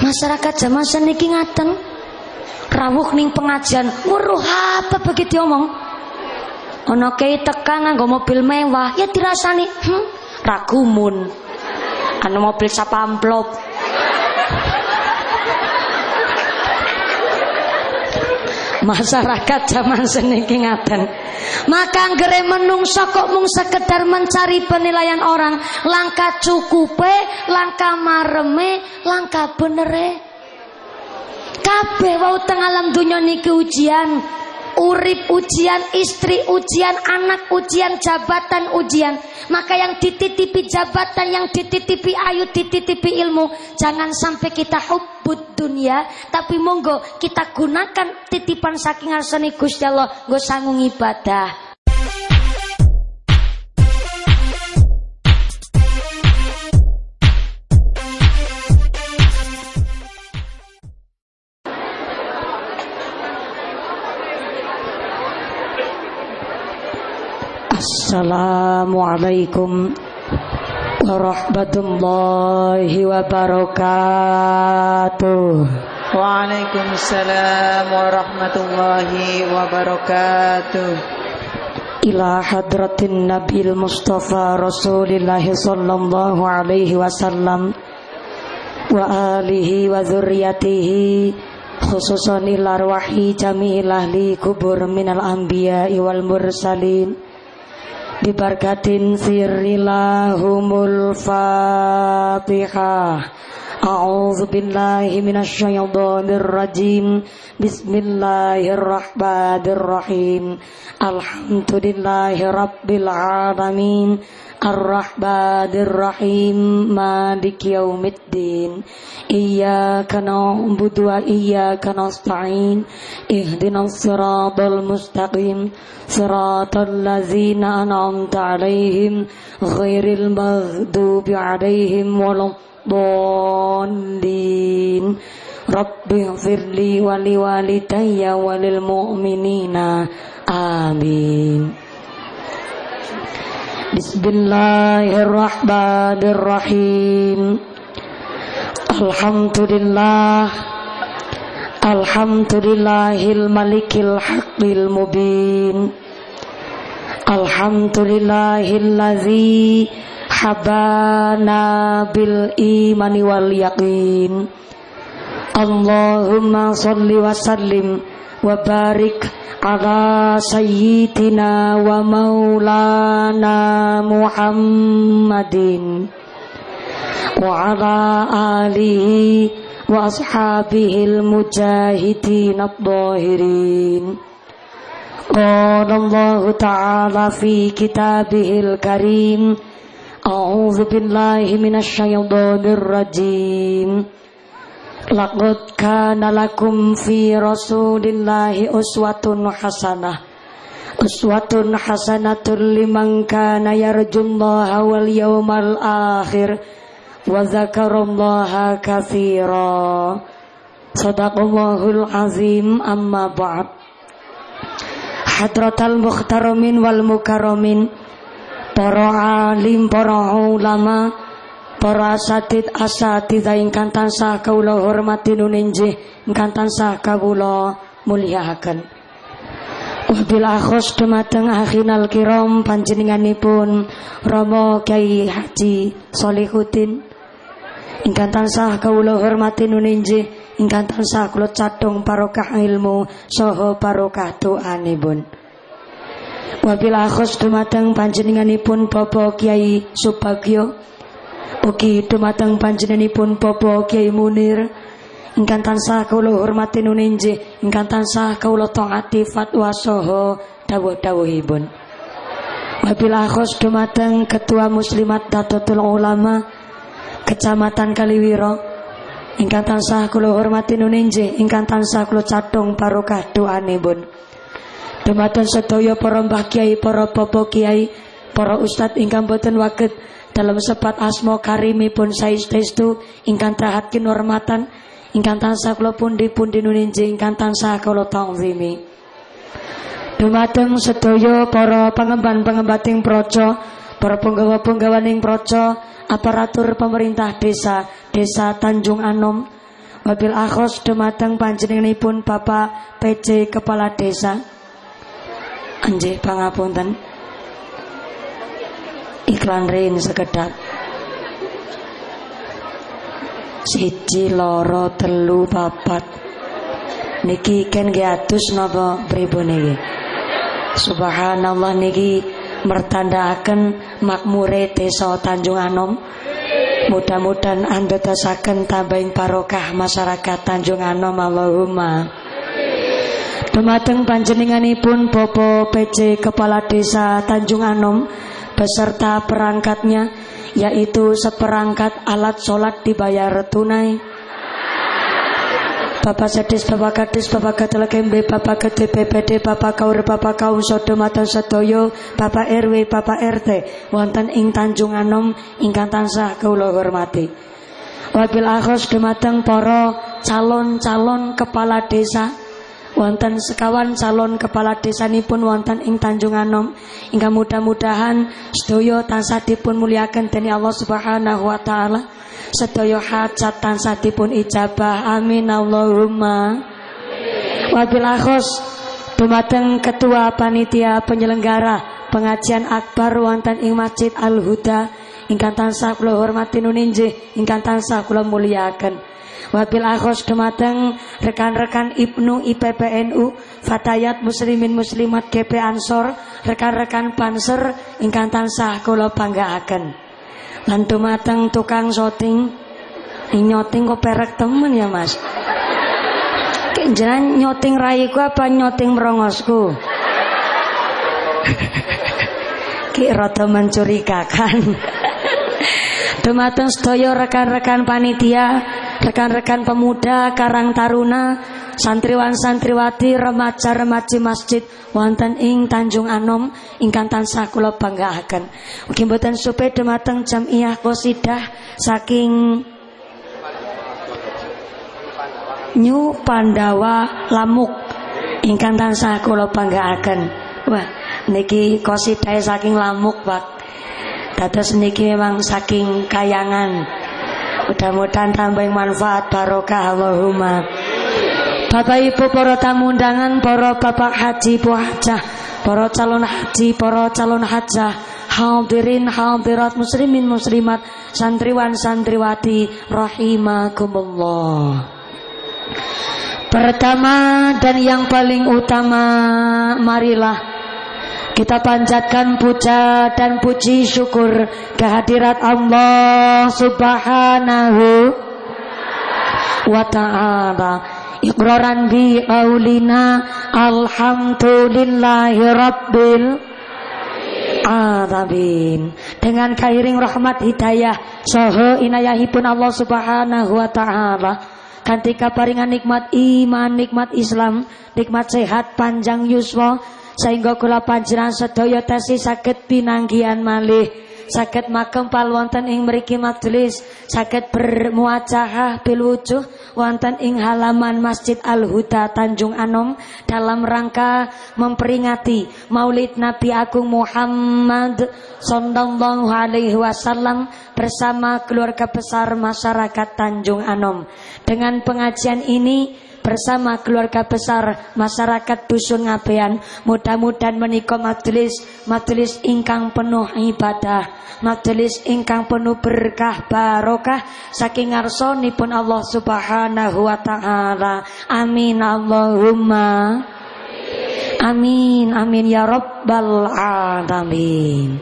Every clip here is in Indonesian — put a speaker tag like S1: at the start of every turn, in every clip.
S1: Masyarakat zaman seniki ngaten. Rawuh ning pengajian, weruh apa begitu omong. Ana kei tekan nganggo mobil mewah, ya dirasani, hm, ragumun. Anu mobil sapamplop. Masyarakat zaman seniki ngaten. Maka anggere menungso kok mung sekedar mencari penilaian orang, langkah cukupe, langkah mareme, langkah benere. Kabeh wau teng alam dunya niki ujian, urip ujian, istri ujian, anak ujian, jabatan ujian. Maka yang dititipi jabatan, yang dititipi ayu, dititipi ilmu, jangan sampai kita hubbud dunia, tapi monggo kita gunakan titipan saking arsani Gusti Allah, nggo ibadah. Assalamualaikum warahmatullahi wabarakatuh.
S2: Waalaikumsalam warahmatullahi wabarakatuh.
S1: Ila hadratin Nabil Mustafa Rasulillah sallallahu alaihi wasallam wa alihi wa dzurriyyatihi khususan ila arwahi jami'il ahli kubur minal anbiya'i wal mursalin bibarkatin sirrilahumul fatihah A'udzu billahi minasyaitonir rajim. Bismillahirrahmanirrahim. Alhamdulillahi rabbil alamin. Ar-Rahmanir Rahim Maliki Yaumiddin Iyyaka na'budu wa iyyaka nasta'in. Ihdinas siratal mustaqim. Siratal ladzina an'amta 'alaihim ghairil maghdubi 'alaihim waladdallin. Rabbi firli wa liwalidayya walil mu'minina. Amin Bismillahirrahmanirrahim. Alhamdulillah. Alhamdulillahil malikil haqqil mubin. Yaqin. Allahumma salli wa sallim wa barik maulana Muhammadin wa ala alihi wa ashabihi al-mujahidin ad-dhahirin قال الله تعالى في كتابه الكريم أعوذ بالله من الشيطان الرجيم Laqad kana lakum fi Rasulillahi uswatun hasanah. Uswatun hasanatun liman kana yarjullaha wal yawmal akhir wa dzakarallaha katsira. Sadaqallahul azim amma ba'd. Hadratal mukhtaramin wal mukarramin para alim para ulama para asatid asatid ingkang tansah kawula hormati nuninjih ingkang tansah kawula mulyakaken Wabil akhos dumateng akhinal kiram panjenenganipun Romo Kyai Haji Solihuddin ingkang tansah kawula hormati nuninjih ingkang tansah kula cadung barokah ilmu saha barokah doanipun. Wabil akhos dumateng panjenenganipun Bapak Kyai Subagyo Ugi dumateng panjenenganipun Bapak Kiai Munir. Ingkang tansah kawula hormati nuninjih ingkang tansah kawula taati fatwa saha. Dawuh-dawuhipun. Wabillahi khos dumateng Ketua Muslimat Datotul Ulama Kecamatan Kaliwiro. Ingkang tansah kula hormati nuninjih ingkang tansah kula catung barokah doanipun. Dumateng sedaya para mbah kiai, para bapak kiai, para ustad ingkang boten waget dalam sepat asmo karimipun saestu ingkang tahat kinurmatan ingkang tansah kula pundi-pundi nuninji ingkang tansah kula ta'zimi. Dumateng sedaya para pangemban-pengembating praja para penggawa-penggawaning praja aparatur pemerintah desa desa Tanjung Anom. Wabil akhos dumateng panjenenganipun Bapak PJ Kepala Desa. Anjih pangapunten Iklan rin sekedap Siji loro telu papat Niki ken atus napa pripun niki Subhanallah niki mertandaaken makmure desa Tanjung Anom. Mudah-mudahan anda tasaken tambahin barokah masyarakat Tanjung Anom. Allahumma. Dumateng panjenenganipun Bobo PJ Kepala Desa Tanjung Anom beserta perangkatnya yaitu seperangkat alat sholat dibayar tunai Bapak Sedis, Bapak Kadis, Bapak Gatel Kembe, Bapak Gede BPD, Bapak Kaur, Bapak Kaum Sodo Matan Sedoyo, Bapak RW, Bapak RT, wonten ing Tanjung Anom ingkang tansah kula hormati. Wabil akhos dumateng para calon-calon kepala desa wonten sekawan calon kepala desa pun wonten ing Tanjung Anom. Hingga mudah-mudahan sedaya tansah dipun muliakan dening Allah Subhanahu wa taala. Sedaya hajat tansah dipun ijabah. Amin. Allahumma. Wabil akhos. Dumateng ketua panitia penyelenggara pengajian akbar wonten ing Masjid Al Huda ingkang tansah kula hormati nuninjih ingkang tansah kula muliakan Wabil akhos dumateng rekan-rekan Ibnu IPPNU, Fatayat Muslimin Muslimat GP Ansor, rekan-rekan Banser ingkang tansah kula banggaaken. Lan dumateng tukang shooting, nyoting kok perek temen ya Mas. Kenjalan nyoting raiku apa nyoting merongosku? Ki rada mencurigakan. Dumateng sedaya rekan-rekan panitia rekan-rekan pemuda, Karang Taruna, santriwan santriwati, remaja-remaji masjid wonten ing Tanjung Anom ingkang tansah kula banggaaken. Mugi mboten supe dumateng jamiah qosidah saking New Pandawa Lamuk ingkang tansah kula banggaaken. Wah, niki qosidah saking Lamuk, Pak. Dados niki memang saking kayangan. Mudah-mudahan tambah manfaat barokah Allahumma. Bapak Ibu para tamu undangan, para bapak haji bu hajah, para calon haji, para calon hajah, hadirin hadirat muslimin muslimat, santriwan santriwati rahimakumullah. Pertama dan yang paling utama marilah kita panjatkan puja dan puji syukur kehadirat Allah Subhanahu wa taala. Iqraran bi qaulina alhamdulillahi rabbil alamin. Dengan kairing rahmat hidayah saha inayahipun Allah Subhanahu wa taala kanthi kaparingan nikmat iman, nikmat Islam, nikmat sehat panjang yuswa sehingga kula panjenengan sedaya tesi saged pinanggihan malih saged makempal wonten ing mriki majelis saged bermuajahah bil wujuh wonten ing halaman Masjid Al Huda Tanjung Anom dalam rangka memperingati Maulid Nabi Agung Muhammad sallallahu alaihi wasallam bersama keluarga besar masyarakat Tanjung Anom. Dengan pengajian ini bersama keluarga besar masyarakat dusun ngabean. Mudah-mudahan menikah majelis majelis ingkang penuh ibadah majelis ingkang penuh berkah barokah. Saking pun Allah Subhanahu wa taala. Amin Allahumma. Amin amin ya rabbal alamin.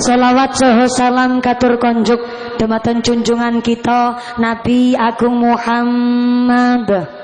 S1: Salawat soho salam katur konjuk. Dematan junjungan kita Nabi Agung Muhammad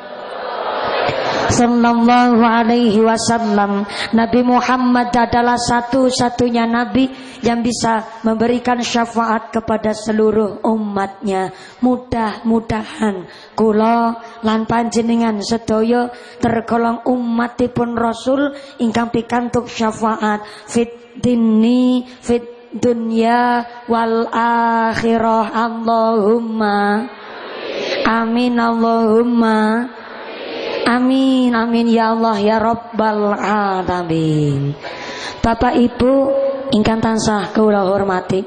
S1: Sallallahu alaihi wasallam. Nabi Muhammad adalah satu-satunya Nabi Yang bisa memberikan syafaat kepada seluruh umatnya. Mudah-mudahan Kulo lan panjenengan sedoyo tergolong umatipun Rasul ingkang pikantuk syafaat. Fit dini fit dunya wal akhirah. Allahumma. Amin Allahumma Amin amin ya Allah ya Rabbal alamin. Bapak Ibu ingkang tansah kula hormati.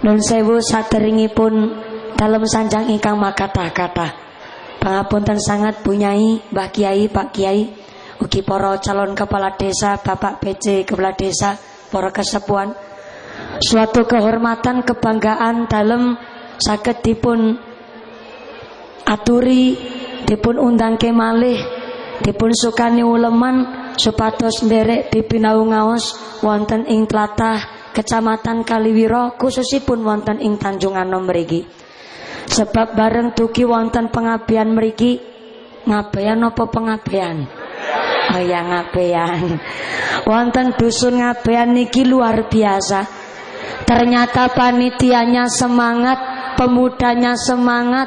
S1: Nun sewu saderengipun dalam sanjang ingkang makata-kata. Pangapunten sangat punyai Mbah Kiai, Pak Kiai, ugi para calon kepala desa, Bapak PC kepala desa, para kesepuan. Suatu kehormatan kebanggaan dalam sakit dipun aturi dipun undang kemalih dipun sukani uleman supados nderek dipinau ngaos wonten ing tlatah Kecamatan Kaliwiro khususipun wonten ing Tanjung Anom mriki. Sebab bareng tuki wonten pengabian meriki ngabean apa pengabean? Oh ya ngabean. Wonten dusun ngabean niki luar biasa. Ternyata panitianya semangat, pemudanya semangat,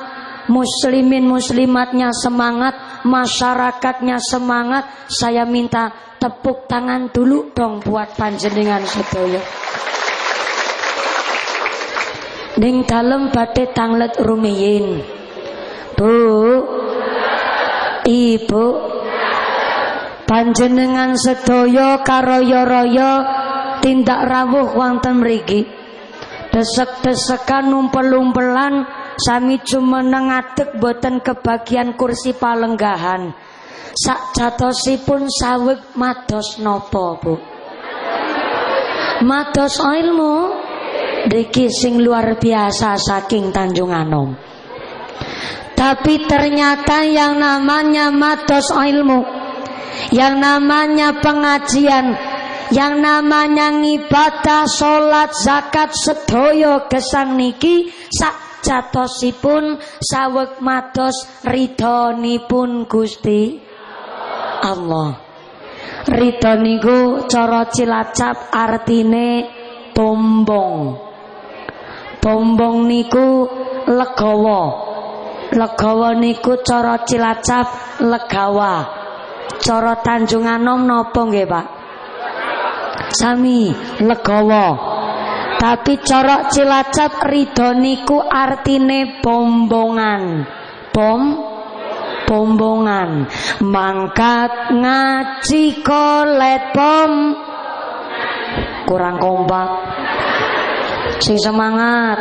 S1: muslimin muslimatnya semangat, masyarakatnya semangat. Saya minta tepuk tangan dulu dong buat panjenengan sedaya. Ning dalem badhe tanglet rumiyin. Bu. Ibu. Panjenengan sedaya karoyo-royo tindak rawuh wonten mriki. Desek-desekan numpel-umpelan sami jumeneng ngadeg boten kebagian kursi palenggahan. Sak jatosipun saweg mados nopo, Bu? Mados ilmu. Riki sing luar biasa saking Tanjung Anom. Tapi ternyata yang namanya matos ilmu, yang namanya pengajian, yang namanya ngibadah, sholat, zakat, sedoyo gesang niki sak jatosipun saweg matos ridhonipun Gusti Allah. Ridho niku cara Cilacap artine tombong. Bombong niku legawa. Legawa niku cara Cilacap legawa. Cara Tanjung Anom napa nggih, Pak? Sami legawa. Tapi cara Cilacap ridho niku artine bombongan. Bom bombongan mangkat ngaji kolet bom kurang kompak Sing semangat.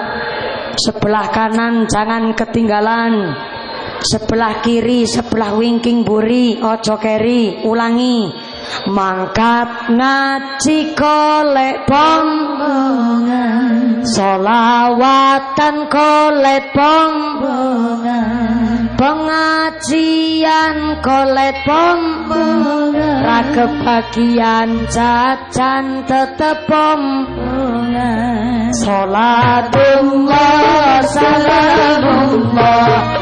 S1: Sebelah kanan jangan ketinggalan. Sebelah kiri, sebelah wingking buri, ojo keri, ulangi. Mangkat ngaji kolek bom Solawatan kolek bom Pengajian kolek bom Ra kebagian jajan tetep bom Salatullah salamullah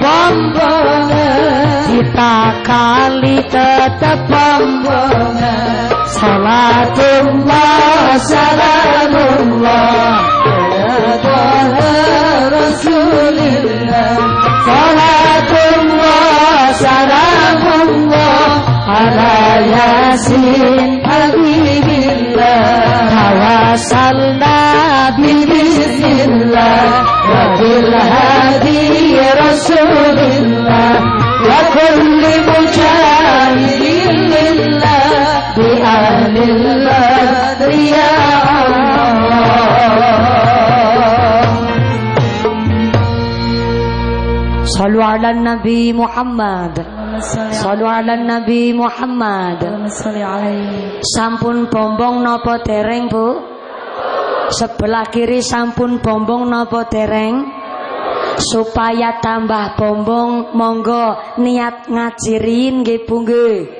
S1: pambungan Kita kali tetap pambungan Salatullah salamullah. Rasulillah Salatullah salamullah Ala Yasin Habibillah Tawassalna Bismillah Wa bil hadi Rasulillah Wa kulli mujahidin lillah Bi ahlillah Ya Allah Sallu ala Nabi Muhammad Sallu ala Nabi Muhammad. Sampun bombong nopo dereng bu? Sebelah kiri sampun bombong nopo dereng? Supaya tambah bombong Monggo niat ngajirin nggih bu nggih.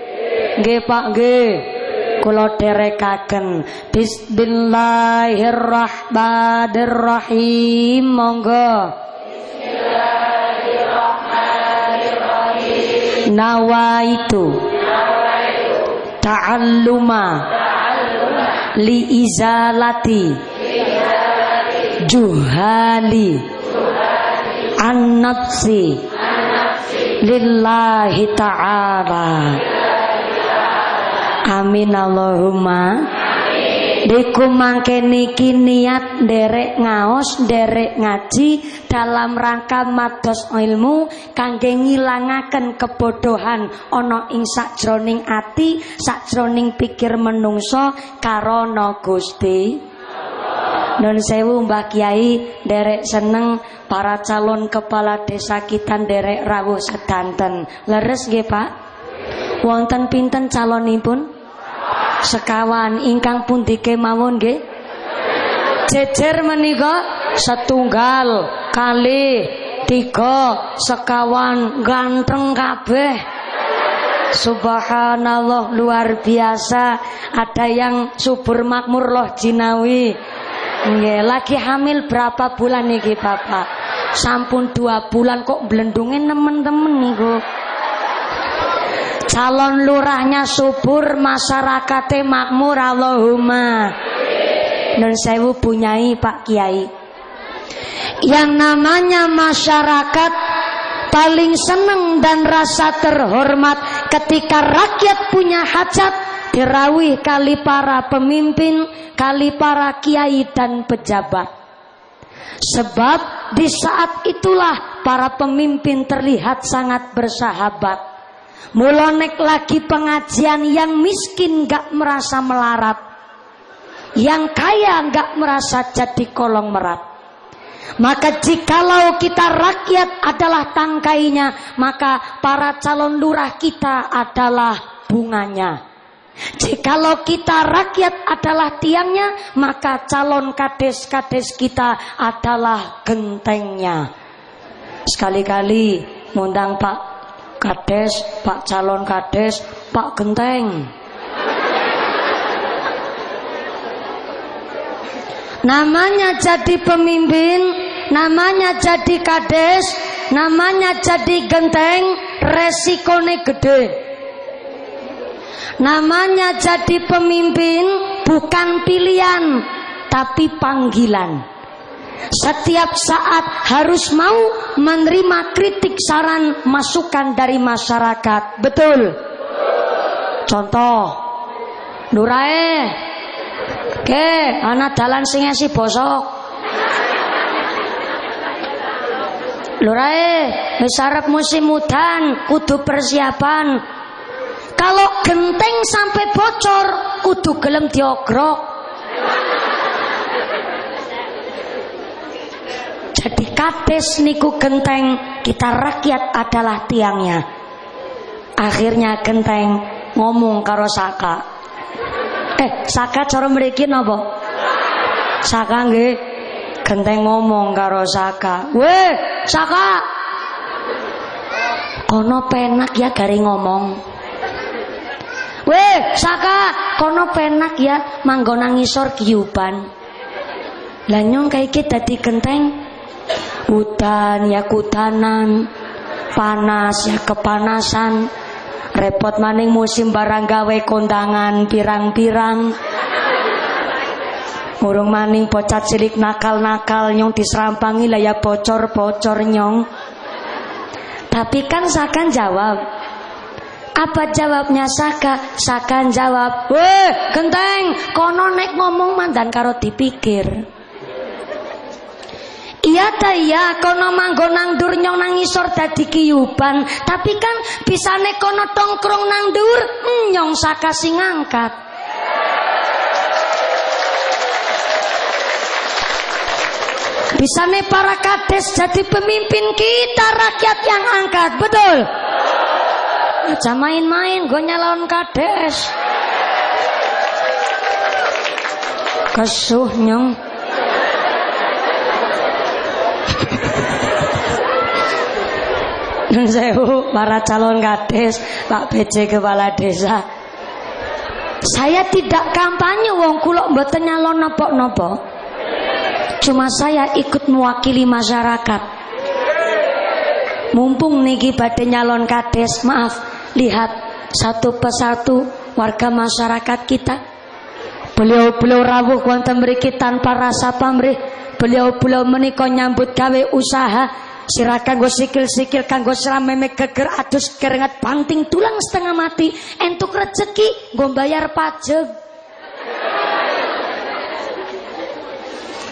S1: Nggih pak nggih. Kula derekaken. Bismillahirrahmanirrahim. Monggo Nawaitu Ta'alluma. Li izalati. Juhali. An-nafsi. Lillahi ta'ala. Amin Allahumma. Diku mangke niki niat derek ngaos, derek ngaji dalam rangka mados ilmu kangge ngilangaken kebodohan ana ing sakjroning ati, sakjroning pikir menungso karana Gusti. Nun sewu Mbah Kiai derek seneng para calon kepala desa kita derek rawuh sedanten. Leres nggih Pak? Wonten pinten calonipun? Sekawan ingkang pundi kemawon nggih. Jejer menika setunggal kali tiga sekawan ganteng kabeh. Subhanallah luar biasa. Ada yang subur makmur loh jinawi. Nggih, lagi hamil berapa bulan nih Bapak? Sampun dua bulan kok belendungin temen-temen niku calon lurahnya subur masyarakatnya makmur Allahumma Nun sewu punyai Pak Kiai yang namanya masyarakat paling senang dan rasa terhormat ketika rakyat punya hajat dirawih kali para pemimpin, kali para kiai dan pejabat. Sebab di saat itulah para pemimpin terlihat sangat bersahabat. Mulonek lagi pengajian yang miskin gak merasa melarat. Yang kaya gak merasa jadi kolong merat. Maka jikalau kita rakyat adalah tangkainya, maka para calon lurah kita adalah bunganya. Jikalau kita rakyat adalah tiangnya, maka calon kades-kades kita adalah gentengnya. Sekali-kali ngundang Pak Kades, Pak calon kades, Pak Genteng. Namanya jadi pemimpin, namanya jadi kades, namanya jadi genteng, resikone gede. Namanya jadi pemimpin bukan pilihan, tapi panggilan. Setiap saat harus mau menerima kritik saran masukan dari masyarakat. Betul? Contoh. Nurae. Ke, anak dalan sing si bosok. Nurae, wis musim udan, kudu persiapan. Kalau genteng sampai bocor, kudu gelem diogrok. Jadi kades niku genteng, kita rakyat adalah tiangnya. Akhirnya genteng ngomong karo Saka. Eh, Saka cara mriki napa? Saka nggih. Genteng ngomong karo Saka. "Weh, Saka. Kono penak ya gari ngomong." Weh, Saka, kono penak ya manggon nang ngisor kiyuban. Lah nyong kayak dadi genteng Hutan ya kutanan, panas ya kepanasan, repot maning musim barang gawe kondangan pirang-pirang. Murung maning pocat cilik nakal-nakal nyong diserampangi lah ya bocor-bocor nyong. Tapi kan Sakan jawab. Apa jawabnya Saka? Sakan jawab, "Weh, genteng, kono nek ngomong mandan karo dipikir." Iya ta iya kono manggon nang dur nyong nang isor dadi kiyuban, tapi kan bisane kono tongkrong nang dur nyong saka sing ngangkat. Bisane para kades jadi pemimpin kita rakyat yang angkat, betul? Aja main-main gue nyalon kades. Kesuh nyong. Nun sewu para calon kades, Pak PJ kepala desa. Saya tidak kampanye wong kula mboten nyalon napa-napa. Cuma saya ikut mewakili masyarakat. Mumpung niki badhe nyalon kades, maaf, lihat satu persatu warga masyarakat kita. Beliau-beliau rawuh wonten mriki tanpa rasa pamrih. Beliau-beliau menika nyambut gawe usaha Sirah kanggo sikil-sikil kanggo meme geger adus keringat banting tulang setengah mati entuk rezeki nggo bayar pajak.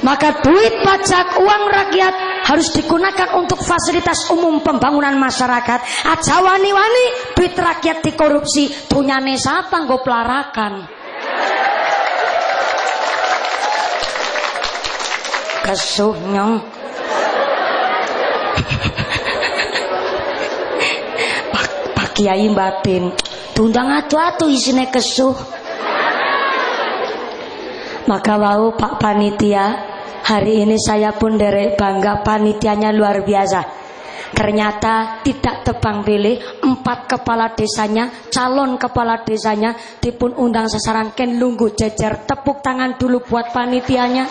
S1: Maka duit pajak uang rakyat harus digunakan untuk fasilitas umum pembangunan masyarakat. Aja wani-wani duit rakyat dikorupsi, punyane siapa nggo pelarakan. Kesuh nyong. Pak, Pak Kiai batin tundang atu-atu isine kesuh maka wau Pak Panitia hari ini saya pun derek bangga panitianya luar biasa Ternyata tidak tebang pilih empat kepala desanya, calon kepala desanya dipun undang sasaran ken lunggu jejer tepuk tangan dulu buat panitianya.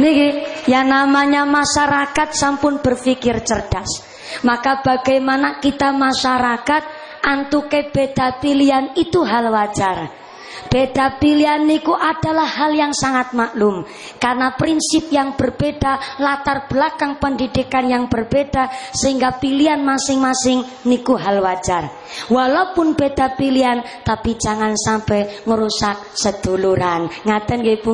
S1: Niki yang namanya masyarakat sampun berpikir cerdas. Maka bagaimana kita masyarakat antuke beda pilihan itu hal wajar. Beda pilihan niku adalah hal yang sangat maklum Karena prinsip yang berbeda Latar belakang pendidikan yang berbeda Sehingga pilihan masing-masing niku hal wajar Walaupun beda pilihan Tapi jangan sampai merusak seduluran Ngaten nggih Bu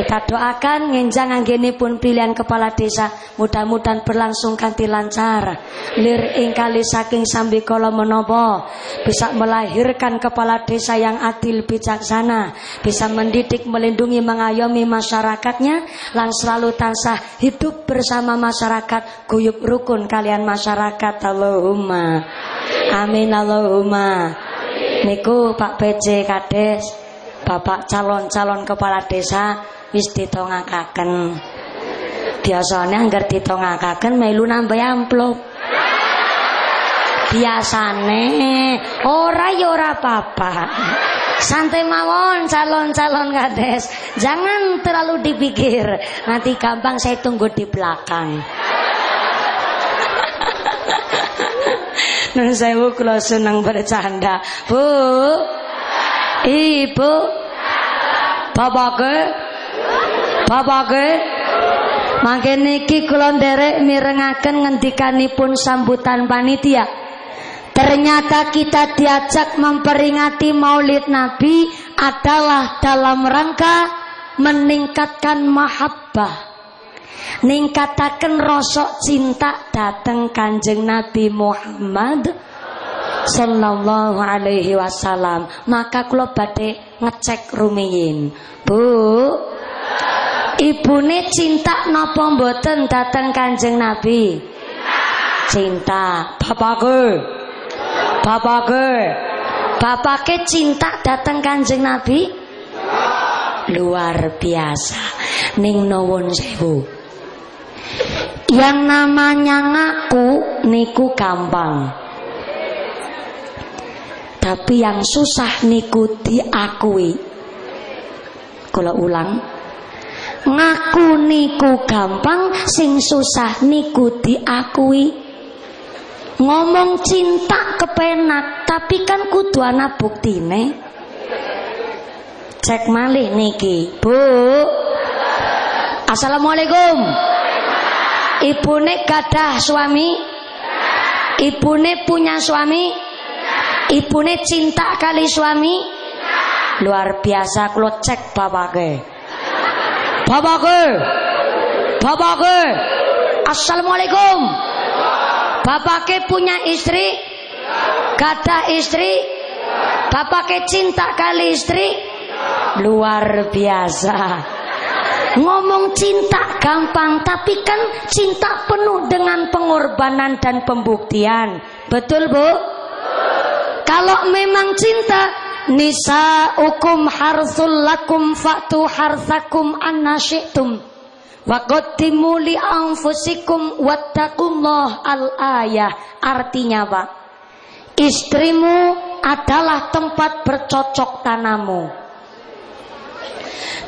S1: kita doakan ngenjang anggene pun pilihan kepala desa mudah-mudahan berlangsung kanti lancar. Lir ingkali saking sambi kala menopo bisa melahirkan kepala desa yang adil bijaksana, bisa mendidik, melindungi, mengayomi masyarakatnya, lang selalu tansah hidup bersama masyarakat, guyup rukun kalian masyarakat. Allahumma. Amin Allahumma. Niku Pak PJ Kades, Bapak calon-calon kepala desa wis ditongakaken. Biasane anggar ditongakaken melu nambah amplop. Biasane ora ya ora apa-apa. Santai mawon calon-calon kades. Jangan terlalu dipikir. Nanti gampang saya tunggu di belakang. Nun sewu kula seneng bercanda. Bu. Ibu. Bapak ke Bapake Mangke niki kula nderek mirengaken ngendikanipun sambutan panitia. Ternyata kita diajak memperingati Maulid Nabi adalah dalam rangka meningkatkan mahabbah. Ningkataken rosok cinta dateng Kanjeng Nabi Muhammad sallallahu alaihi wasallam. Maka kula badhe ngecek rumiyin. Bu, Ibune cinta napa mboten dateng Kanjeng Nabi? Cinta. Bapake. Bapake. Bapake cinta dateng Kanjeng Nabi? Luar biasa. Ning nuwun sewu. Yang namanya ngaku niku gampang. Tapi yang susah niku diakui. Kalau ulang, ngaku niku gampang sing susah niku diakui. Ngomong cinta kepenak tapi kan kudu ana buktine. Cek malih niki bu. Assalamualaikum. Ibune gadah suami. Ibune punya suami. Ibune cinta kali suami. Luar biasa kalau cek bapake Bapake. Bapake. Assalamualaikum. Bapake punya istri? Kata istri? Bapake cinta kali istri? Luar biasa. Ngomong cinta gampang, tapi kan cinta penuh dengan pengorbanan dan pembuktian. Betul, Bu? Kalau memang cinta, Nisa'ukum harsul lakum fa'tu harsakum anna syi'tum. Wa qaddimu li anfusikum wattaqullah al-ayah Artinya Pak Istrimu adalah tempat bercocok tanamu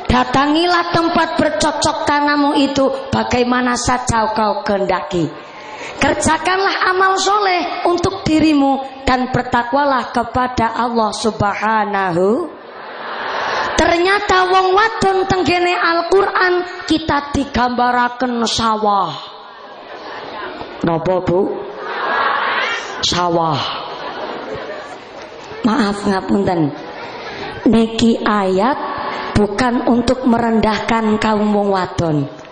S1: Datangilah tempat bercocok tanamu itu bagaimana saja kau kehendaki. Kerjakanlah amal soleh untuk dirimu dan bertakwalah kepada Allah Subhanahu. Ternyata wong wadon tenggene Al-Qur'an kita digambaraken sawah. Napa, Bu? Sawah. Maaf ngapunten. Niki ayat bukan untuk merendahkan kaum wong wadon.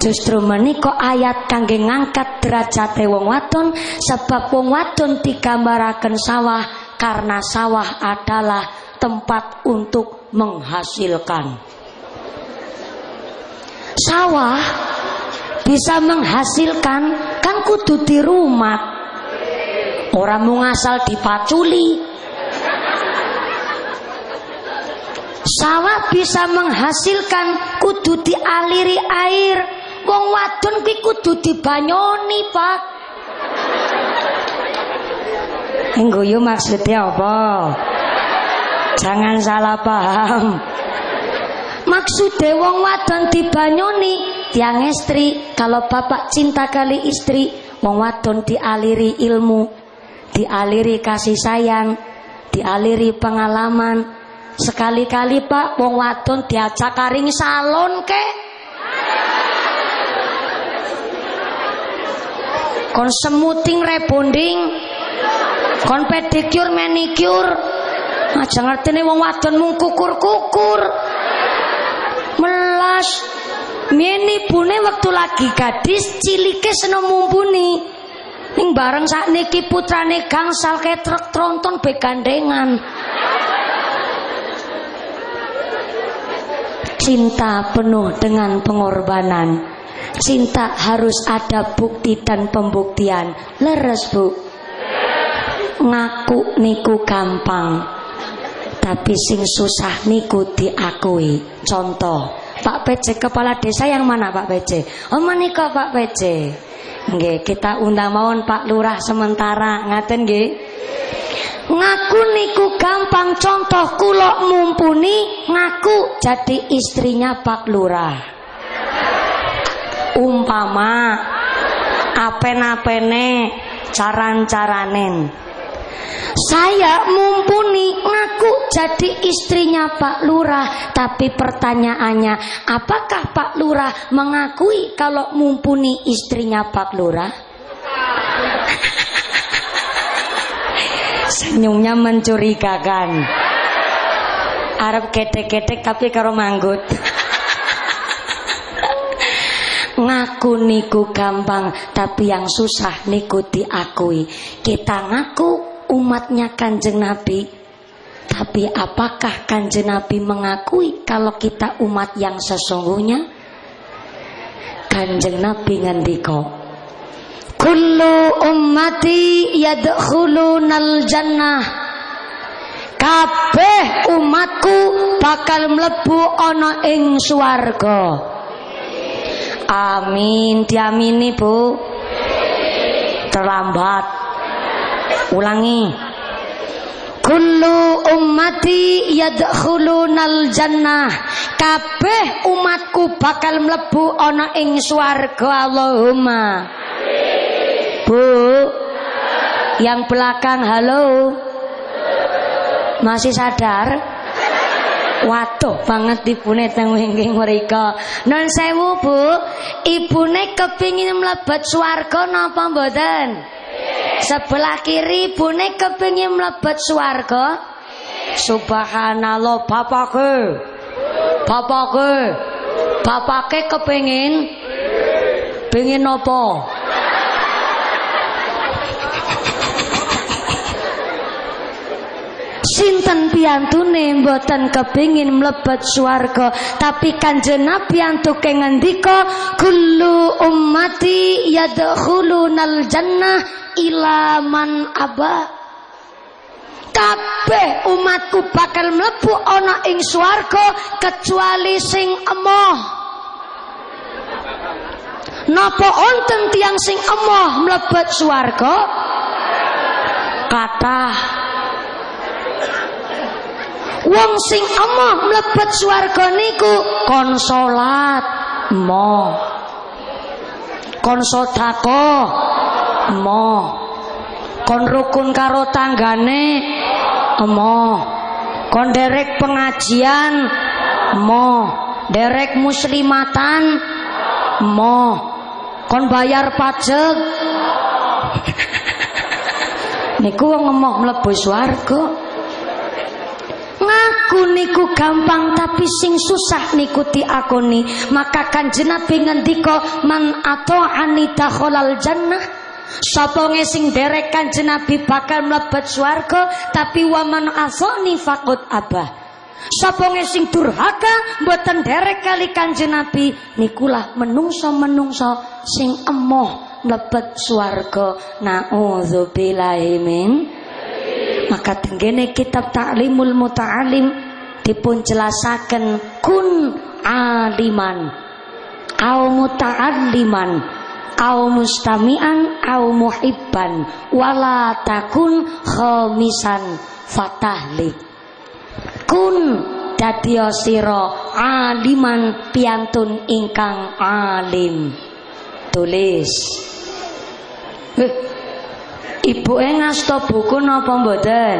S1: Justru menika ayat kangge ngangkat derajate wong wadon sebab wong wadon digambaraken sawah karena sawah adalah tempat untuk menghasilkan. Sawah bisa menghasilkan kan kudu di rumah. Orang mau ngasal dipaculi. Sawah bisa menghasilkan kudu dialiri air. Wong wadon kuwi kudu dibanyoni, Pak. Engguyu maksudnya apa? Jangan salah paham. Maksudnya wong wadon dibanyoni tiang istri kalau bapak cinta kali istri wong wadon dialiri ilmu dialiri kasih sayang dialiri pengalaman sekali-kali pak wong wadon diajak karing salon ke kon semuting rebonding kon pedicure manicure aja ngertine wong wadon mung kukur-kukur melas Mien ibune waktu lagi gadis cilike seneng mumpuni. Ning bareng sakniki putrane gangsal truk tronton begandengan. Cinta penuh dengan pengorbanan. Cinta harus ada bukti dan pembuktian. Leres, Bu. Ngaku niku gampang. Tapi sing susah niku diakui. Contoh, Pak PC kepala desa yang mana Pak PC? Oh menika Pak PC. Nggih, kita undang mawon Pak Lurah sementara ngaten nggih. Ngaku niku gampang contoh kula mumpuni ngaku jadi istrinya Pak Lurah. Umpama apen-apene caran-caranen saya mumpuni ngaku jadi istrinya Pak Lurah, tapi pertanyaannya, apakah Pak Lurah mengakui kalau mumpuni istrinya Pak Lurah? Senyumnya mencurigakan. Arab ketek-ketek tapi karo manggut. Ngaku niku gampang tapi yang susah niku diakui. Kita ngaku umatnya kanjeng Nabi. Tapi apakah kanjeng Nabi mengakui kalau kita umat yang sesungguhnya? Kanjeng Nabi ngendiko kullu ummati yadkhulunal jannah. Kabeh umatku bakal mlebu ana ing swarga amin diamini bu terlambat Ulangi. Kullu ummati yadkhulunal jannah. Kabeh umatku bakal mlebu ana ing swarga Allahumma. Bu. Yang belakang halo. Masih sadar? Waduh banget ibune teng wingking mrika. Non sewu, Bu. Ibune kepingin mlebet swarga napa mboten? Sebelah kiri ibune kepengin mlebet swarga. Subhanallah bapake. Bapake. Bapake kepengin pengin apa? Sinten piyantune mboten kepingin mlebet swarga, tapi Kanjeng Nabi antuke ngendika kullu ummati yadkhulunal jannah ila man aba. Kabeh umatku bakal mlebu ana ing swarga kecuali sing emoh. Napa onten tiang sing emoh mlebet swarga? Kathah Wong sing emoh mlebet swarga niku kon salat mo. Kon sedekah mo. Kon rukun karo tanggane mo. kon derek pengajian mo derek muslimatan mo kon bayar pajak niku ngomong mlebu swarga ngaku niku gampang tapi sing susah niku diakoni maka kanjeng Nabi ngendika man ata'ani dakhalal jannah Sapa sing derek kanjeng Nabi bakal mlebet swarga tapi waman asoni fakut abah. Sapa sing durhaka mboten derek kali kanjeng Nabi nikulah menungso-menungso sing emoh mlebet swarga. Nauzubillahi min maka tenggene kitab Ta'limul Muta'alim dipun jelasaken kun aliman au muta'alliman au mustami'an au muhibban wala takun khamisan fatahli kun dadi sira aliman piantun ingkang alim. Tulis. Eh, ibu ngasta buku napa mboten?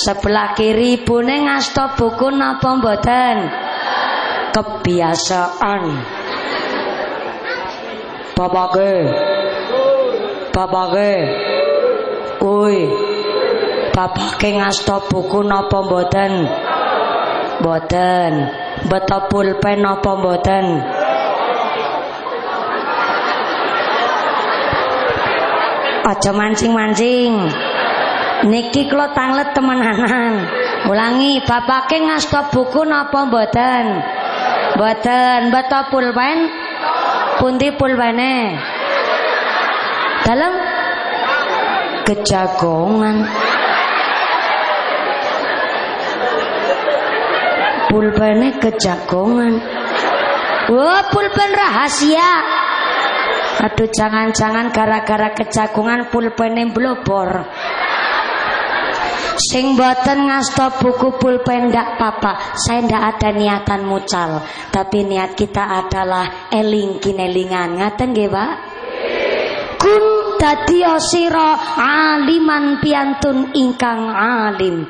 S1: Sebelah kiri ibune ngasta buku napa mboten? Kebiasaan. Bapake. Bapake. Kuwi bapake ngasta buku napa mboten? Mboten. Beto pulpen napa mboten aja mancing-mancing niki kula tanglet temenanan ulangi bapake ngasta buku napa mboten mboten beto pulpen Pundi pulpane? Dalam kejagongan. Pulpene kejagongan. Wah, pulpen rahasia. Aduh, jangan-jangan gara-gara kejagongan pulpene blobor. Sing boten ngasta buku pulpen ndak papa. Saya ndak ada niatan mucal, tapi niat kita adalah eling kinelingan. Ngaten nggih, Pak? Kun dadi sira aliman piantun ingkang alim.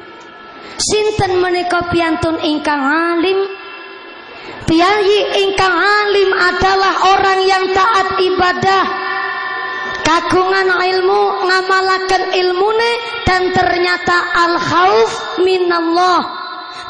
S1: Sinten menika piantun ingkang alim? Piyayi ingkang alim adalah orang yang taat ibadah. Kagungan ilmu ngamalakan ilmune dan ternyata al khauf minallah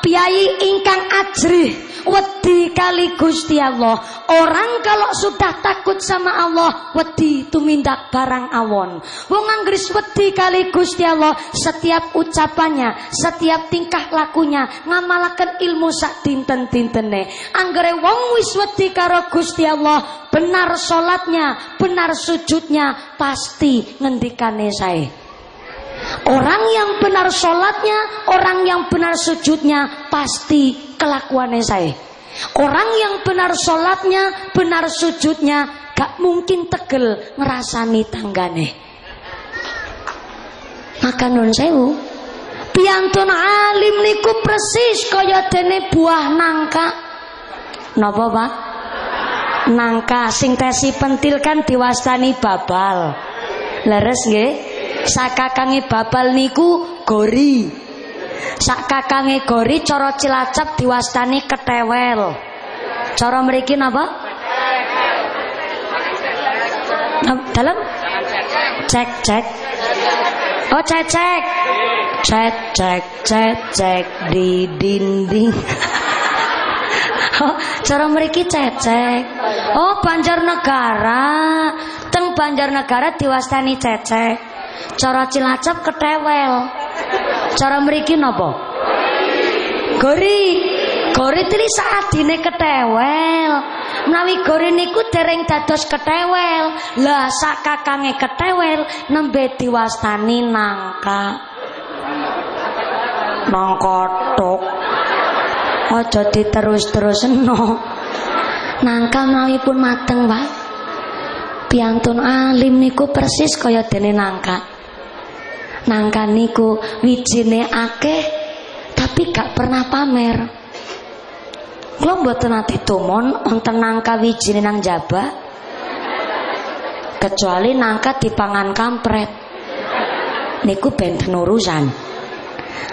S1: Piai ingkang ajrih wedi kali Gusti Allah. Orang kalau sudah takut sama Allah, wedi tumindak barang awon. Wong anggris wedi kali Gusti Allah, setiap ucapannya, setiap tingkah lakunya ngamalaken ilmu sak dinten-dintene. Anggere wong wis wedi karo Gusti Allah, benar salatnya, benar sujudnya, pasti ngendikane saya. Orang yang benar sholatnya, orang yang benar sujudnya, pasti kelakuannya saya. Orang yang benar sholatnya, benar sujudnya, gak mungkin tegel ngerasani tanggane. Maka nun sewu, piantun alim niku persis kaya dene buah nangka. Napa Pak? Nangka sing tesi pentil kan diwastani babal. Leres nggih? Sakakange babal niku gori. Sakakange gori cara cilacap diwastani ketewel. Cara mriki napa? Dalam cek cek. Oh cek cek. Cek cek cek cek. Di dinding Oh, cara mriki cecek. Oh, Banjarnegara. Teng Banjarnegara diwastani cecek. Cara Cilacap ketewel. Cara mriki napa? Gori. Gori tri saadine ketewel. Menawi gori niku dereng dados ketewel. Lah sakakange ketewel nembe diwastani nangka. Nangkotok. Aja diterus-terusno. Nangka menawi pun mateng, Pak. Piantun alim niku persis kaya dene nangka. Nangka niku wijine akeh tapi gak pernah pamer. Kula mboten ati tumon wonten nangka wijine nang jaba kecuali nangka dipangan kampret. Niku benten urusan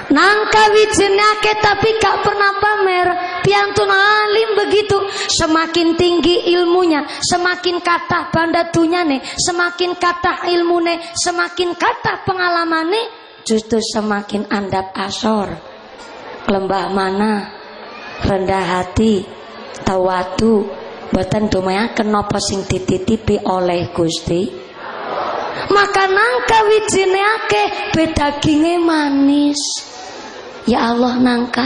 S1: Nangka wijinake tapi gak pernah pamer. Piantun alim begitu. Semakin tinggi ilmunya Semakin kata bandatunya nih Semakin kata ilmune Semakin kata pengalamannya Justru semakin andap asor. Lembah mana? Rendah hati. Tawatu Boten dumaya kenapa sing dititipi oleh Gusti Maka nangka wijine akeh bedaginge manis. Ya Allah nangka.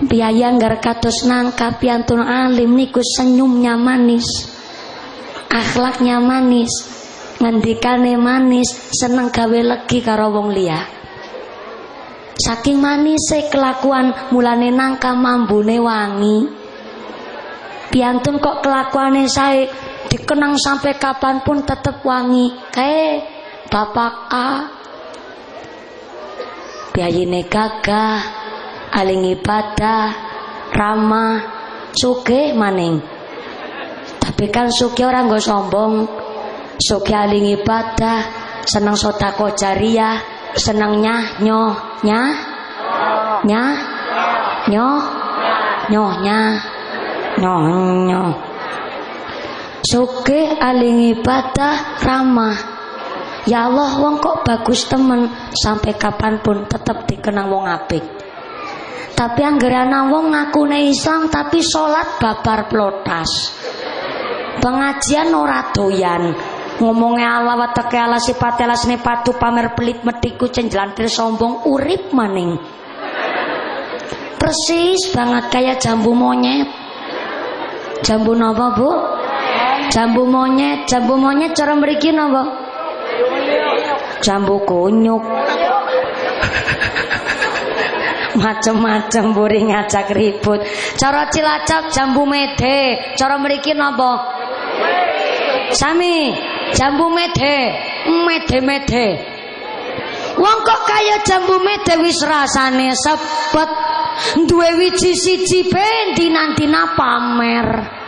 S1: Biaya nggar kados nangka piantun alim niku senyumnya manis. Akhlaknya manis. Ngendikane manis seneng gawe legi karo wong liya. Saking manis kelakuan mulane nangka mambune wangi. Piantun kok kelakuane saya dikenang sampai kapan pun tetep wangi. Kayak bapak A. Biayine gagah, aling ibadah, ramah, suge maning. Tapi kan suge orang gue sombong, suge aling ibadah, senang sotako jariah, senang nyah nyoh nyah? Nyah? Nyoh? Nyoh nyah? Nyoh nyoh. Suge aling ibadah ramah. Ya Allah wong kok bagus temen Sampai kapan pun tetap dikenang wong apik. Tapi anggerana wong ngakune Islam Tapi sholat babar plotas Pengajian ora doyan. Ngomongnya Allah watake Allah sifat Allah patu pamer pelit mediku cenjelantir sombong urip maning. Persis banget kayak jambu monyet. Jambu napa bu? Jambu monyet Jambu monyet cara mriki napa? jambu kunyuk. Macem-macem buri ngajak ribut. Cara cilacap jambu mede. Cara mriki napa? Sami jambu mede. Mede-mede. Wong kok kaya jambu mede wis rasane sepet. Duwe wiji siji ben dinantina pamer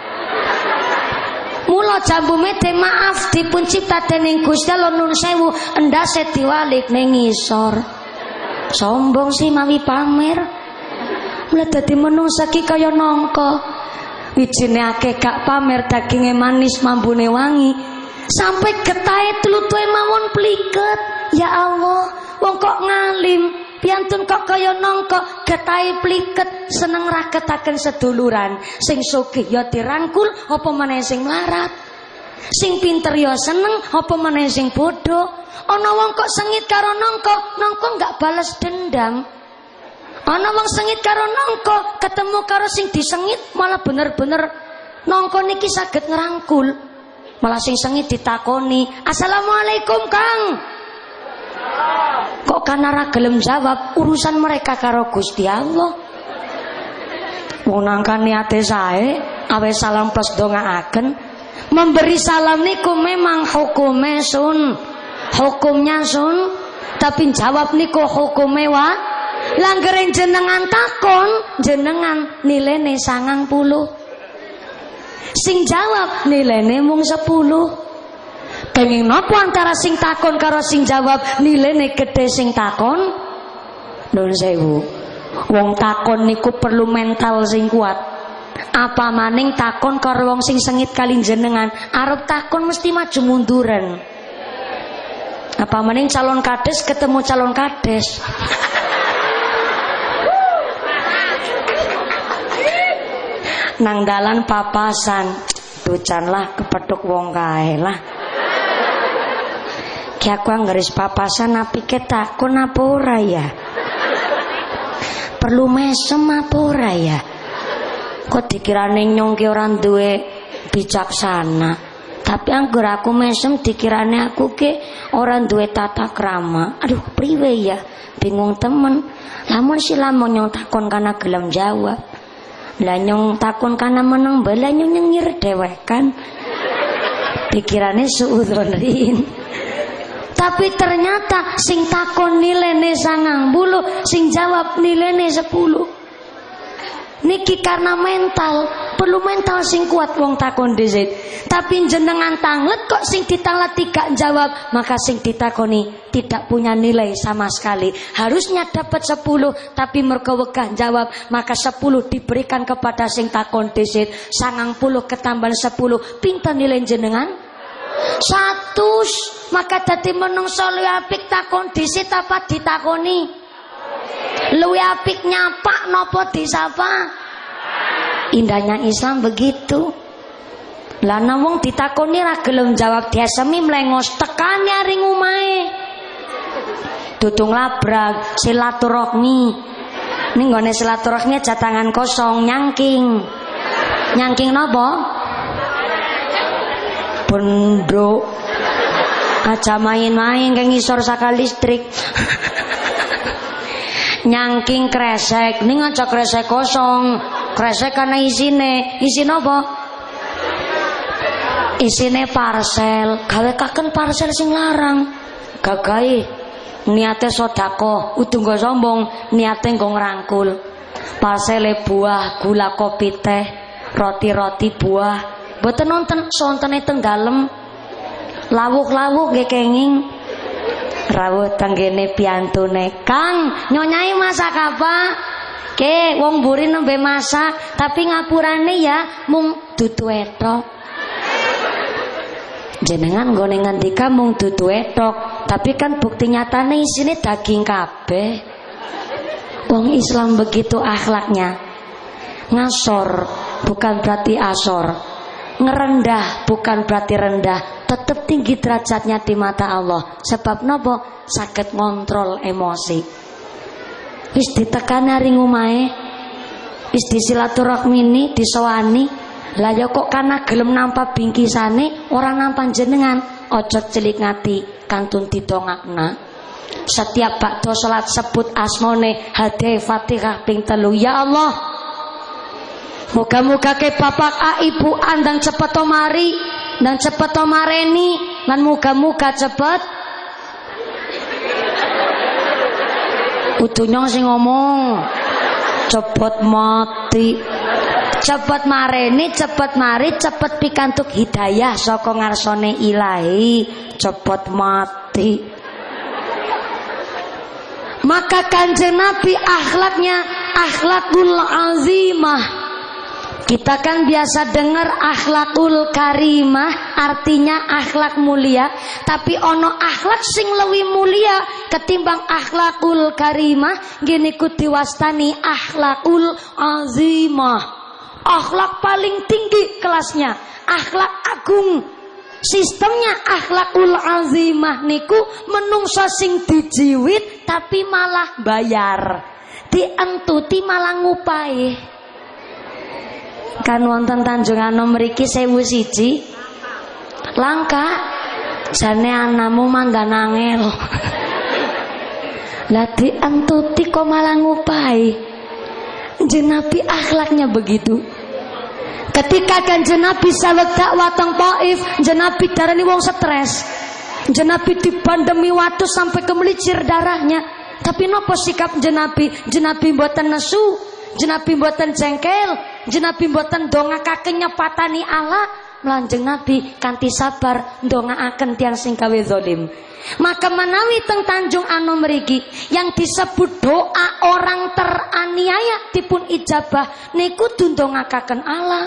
S1: Mula jambu mede maaf dipun cipta dening Gusti Allah nun sewu endase diwalik ning ngisor. Sombong sih mawi pamer. Mula dadi menungsa ki kaya nangka. Wijine akeh gak pamer daginge manis mambune wangi. Sampai getahe tlutuhe mawon pliket. Ya Allah, wong kok ngalim, Piantun kok kaya nongko getai pliket seneng raketaken seduluran. Sing sugih ya dirangkul apa meneh sing melarat? Sing pinter ya seneng apa meneh sing bodoh ana wong kok sengit karo nongko nongko nggak balas dendam. Ana wong sengit karo nongko ketemu karo sing disengit malah bener-bener nongko niki saged ngerangkul. Malah sing sengit ditakoni. Assalamualaikum kang Kok karena ra gelem jawab urusan mereka karo Gusti Allah. Wong nangkan niate sae, awe salam plus dongaaken, memberi salam niku memang hukume sun. Hukumnya sun, tapi jawab niku hukume wa. Langgering jenengan takon, jenengan nilene sangang puluh. Sing jawab nilene mung sepuluh. Kenging nopo antara sing takon karo sing jawab nilene gede sing takon? Nun sewu. Wong takon niku perlu mental sing kuat. Apa maning takon karo wong sing sengit kali jenengan, arep takon mesti maju munduran. Apa maning calon kades ketemu calon kades. Nang dalan papasan, ducanlah kepeduk wong kae lah. Ki aku nggaris papasan api apa ora ya? Perlu mesem apa ya? Kok dikirane nyongke orang duwe bijaksana. Tapi anggur aku mesem dikirane aku ke orang duwe tata krama. Aduh priwe ya? Bingung temen. Lamun si lamun nyong takon karena gelem jawab. Lah nyong takon karena menang bela nyong nyengir dewekan. Pikirannya suudronin. Tapi ternyata sing takon nilene sangang bulu, sing jawab nilene sepuluh. Niki karena mental perlu mental sing kuat wong takon dhisik. Tapi jenengan tanglet kok sing ditanglet tidak jawab, maka sing ditakoni tidak punya nilai sama sekali. Harusnya dapat 10 tapi mergo jawab, maka 10 diberikan kepada sing takon dhisik. 90 ketambahan 10, pinten nilai jenengan? Satu, maka dadi menungso luwih apik takon dhisik apa ditakoni? Luwih apik nyapa nopo disapa? Indahnya Islam begitu. Lah wong ditakoni ra gelem jawab diasemi mlengos tekane ring omahe. Dudung labrak silaturahmi. Ning gone silaturahmi aja kosong nyangking. Nyangking napa? Bendo. Aja main-main kayak ngisor saka listrik. nyangking kresek, ning aja kresek kosong. Kresek karena isine, isin apa? Isine parcel, gawe kaken parcel sing larang. Gagai niate sodako, udung go sombong, niate nggo ngrangkul. Parcele buah, gula kopi teh, roti-roti buah. Boten nonton sontene teng dalem. Lawuh-lawuh nggih kenging. Rawuh tenggene piantune, "Kang, nyonyai masak apa?" Ke wong buri nembe masak, tapi ngapurane ya mung dudu etok. Jenengan nggone ngendika mung dudu etok, tapi kan bukti nyatane isine daging kabeh. Wong Islam begitu akhlaknya. Ngasor bukan berarti asor. Ngerendah bukan berarti rendah, tetap tinggi derajatnya di mata Allah. Sebab nopo? Sakit ngontrol emosi. Wis ditekani ring omahe wis disilaturahmini disowani. Lah ya kok karena gelem nampak bingkisane orang nampak jenengan. Ojo celik ngati kantun didongakna. Setiap bakdo salat sebut asmone hadiah fatihah ping telu. Ya Allah Moga-moga ke bapak a ibu andang cepet mari dan cepet mareni dan moga-moga cepet Kudunya sing ngomong. Cepet mati. Cepet mareni, cepet mari, cepet pikantuk hidayah saka ngarsane ilahi. Cepet mati. Maka kanjeng Nabi akhlaknya akhlakul azimah kita kan biasa dengar akhlakul karimah artinya akhlak mulia, tapi ono akhlak sing lebih mulia ketimbang akhlakul karimah gini ku diwastani akhlakul azimah. Akhlak paling tinggi kelasnya, akhlak agung. Sistemnya akhlakul azimah niku menungso sing dijiwit tapi malah bayar. Dientuti malah ngupai kan wonten Tanjung Anom mriki sewu siji. Langka jane anamu mandan angel lah diantuti kok malah ngupai jenapi akhlaknya begitu. Ketika kan jenapi sawek dakwah teng Taif jenabi darani wong stres. Jenapi dibandemi waktu sampai kemelicir darahnya. Tapi nopo sikap jenapi jenapi buatan nesu jenapi buatan jengkel jenabi mboten dongakake nyepatani Allah melanjeng Nabi kanti sabar ndongaaken tiang sing zalim. Maka menawi teng Tanjung Anom mriki yang disebut doa orang teraniaya dipun ijabah niku dundongakaken Allah.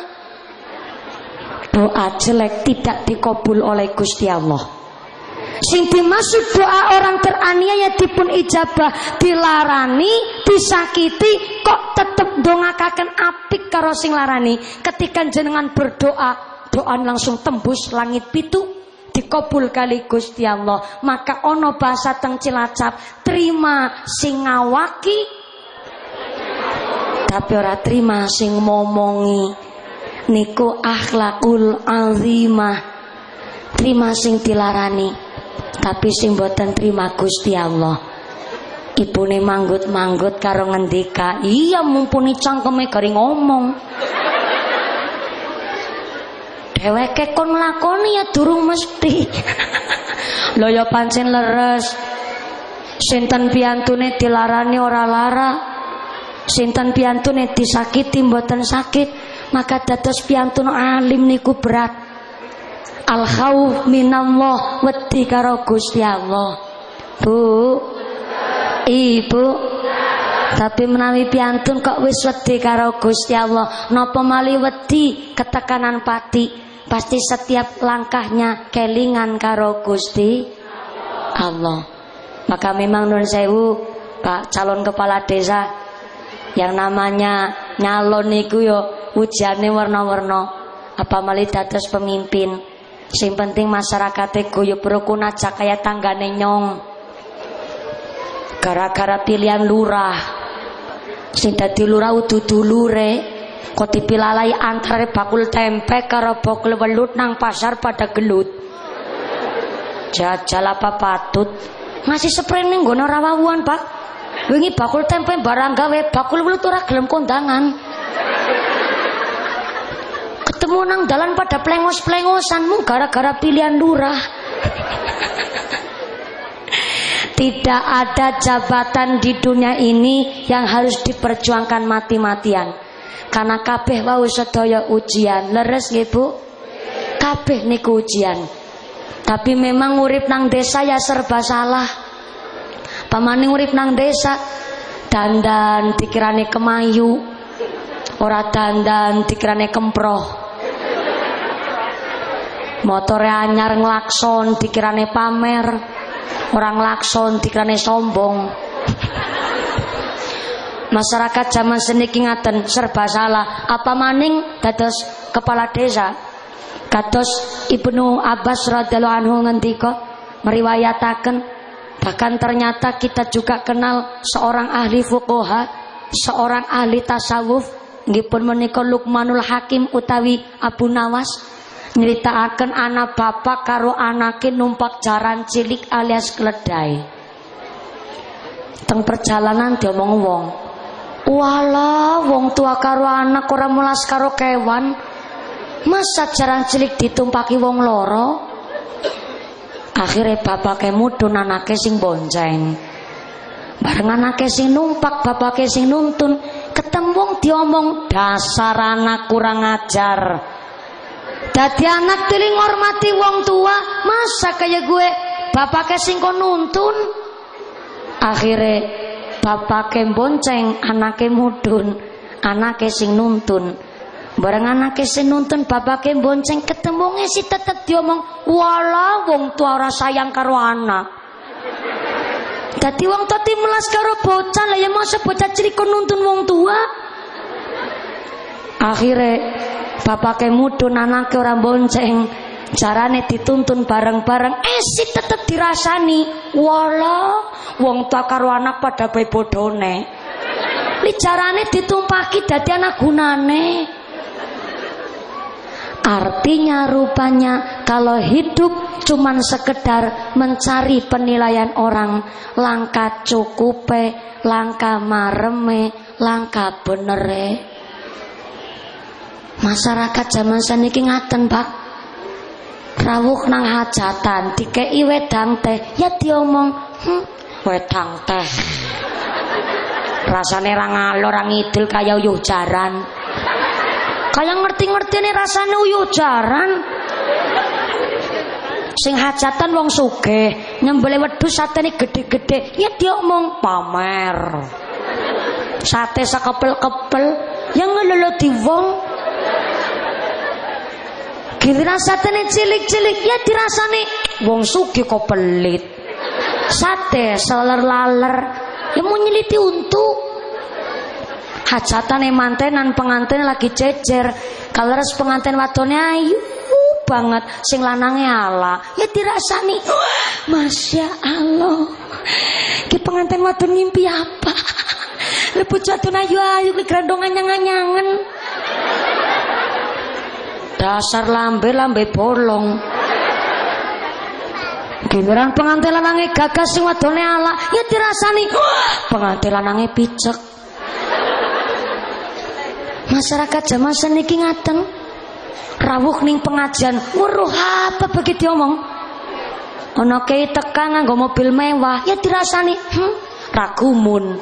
S1: Doa jelek tidak dikabul oleh Gusti Allah. Sing dimaksud doa orang teraniaya dipun ijabah dilarani, disakiti kok tetep dongakaken apik karo sing larani. Ketika jenengan berdoa, doa langsung tembus langit pitu dikabul kali Gusti Allah. Maka ono bahasa teng Cilacap, terima sing ngawaki tapi ora terima sing momongi. Niku akhlakul azimah. Terima sing dilarani tapi sing boten terima Gusti Allah ibune manggut-manggut karo ngendika iya mumpuni cangkeme garing ngomong. Dheweke kon nglakoni ya durung mesti. Lho ya pancen leres. Sinten piantune dilarani ora lara? Sinten piantune disakiti mboten sakit? Maka dados piantun alim niku berat. Al khauf minallah wedi karo Gusti Allah. Bu. Ibu. Tapi menawi piantun kok wis wedi karo Gusti Allah, napa mali wedi ketekanan pati, pasti setiap langkahnya kelingan karo Gusti Allah. Maka memang nun sewu Pak calon kepala desa yang namanya nyalon niku yo ujiane warna-warna apa mali dados pemimpin sing penting masyarakate guyub rukun aja kaya tanggane nyong. Gara-gara pilihan lurah. Sing dadi lurah udu dulure kok dipilalai antara bakul tempe karo bakul welut nang pasar pada gelut. Jajal apa patut? Masih sprene nggono rawuhan pak. Wingi bakul tempe barang gawe bakul welut ora gelem kondangan ketemu nang dalan pada plengos-plengosanmu gara-gara pilihan lurah tidak ada jabatan di dunia ini yang harus diperjuangkan mati-matian. Karena kabeh wau sedaya ujian. Leres nggih Bu? Kabeh niku ujian. Tapi memang urip nang desa ya serba salah. Pamane urip nang desa dandan dikirane kemayu. Ora dandan dikirane kemproh. Motore anyar nglakson dikirane pamer. Orang lakson dikirane sombong. Masyarakat zaman seniki ngaten serba salah. Apa maning? Dados kepala desa. Kados Ibnu Abbas radhiyallahu anhu ngendika meriwayataken bahkan ternyata kita juga kenal seorang ahli fuqaha seorang ahli tasawuf. Nggih pun menika Luqmanul Hakim utawi Abu Nawas nyritakaken anak bapak karo anake numpak jaran cilik alias keledai. Teng perjalanan diomong wong wala wong tua karo anak ora mulas karo kewan. Masa jaran cilik ditumpaki wong loro? Akhirnya bapak mudun anake sing bonceng. Bareng anake sing numpak bapak sing nuntun ketemu wong diomong dasar anak kurang ajar Dadi anak pilih ngormati wong tua, masa kayak gue bapaknya sing nuntun. Akhirnya bapaknya bonceng, anaknya mudun, anaknya sing nuntun. Bareng anaknya sing nuntun, bapaknya bonceng ketemu si tetep diomong, wala wong tua ora sayang karo anak. Dadi wong tua melas karo bocah lah ya masa bocah kon nuntun wong tua. Akhirnya bapake mudun anake orang bonceng. Carane dituntun bareng-bareng. Esi tetep dirasani. Wala wong tua karo anak pada bae bodone. Li carane ditumpaki dadi anak gunane. Artinya rupanya kalau hidup cuman sekedar mencari penilaian orang langkah cukupe, langkah mareme, langkah benere. Masyarakat zaman saniki ngaten, Pak. Rawuh nang hajatan dikei wedang teh, ya diomong, "Hm, wedang teh." Rasane ra ngalor ra ngidul kaya uyuh jaran. Kaya ngerti-ngerti nih rasane uyuh jaran. Sing hajatan wong sugih, nyembelih wedhus satene gede-gede, ya diomong pamer. Sate sakepel-kepel, yang ngelolo di wong Giliran satene cilik-cilik ya dirasani wong sugi kok pelit. Sate seler-laler. Ya mau nyeliti untuk hajatan mantenan pengantin lagi cecer kalau res pengantin wadone ayu banget sing lanange ala. Ya dirasani Masya Allah ki pengantin wadon ngimpi apa? Lebut jatuh ayu ayu ki grandongan nyangan-nyangan Dasar lambe-lambe bolong. Giliran pengantin lanange gagas sing wadone ala, ya dirasani pengantin lanange picek. Masyarakat zaman seniki ngaten. Rawuh ning pengajian, weruh apa begitu omong? Ana kei tekan nganggo mobil mewah, ya dirasani, hm, ragumun.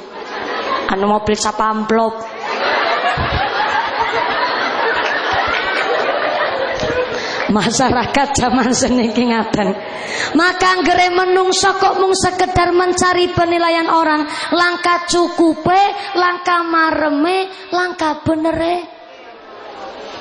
S1: Anu mobil sapamplop. Masyarakat zaman seniki ngaten. Maka anggere menungso kok mung sekedar mencari penilaian orang, langkah cukupe, langkah mareme, langkah benere.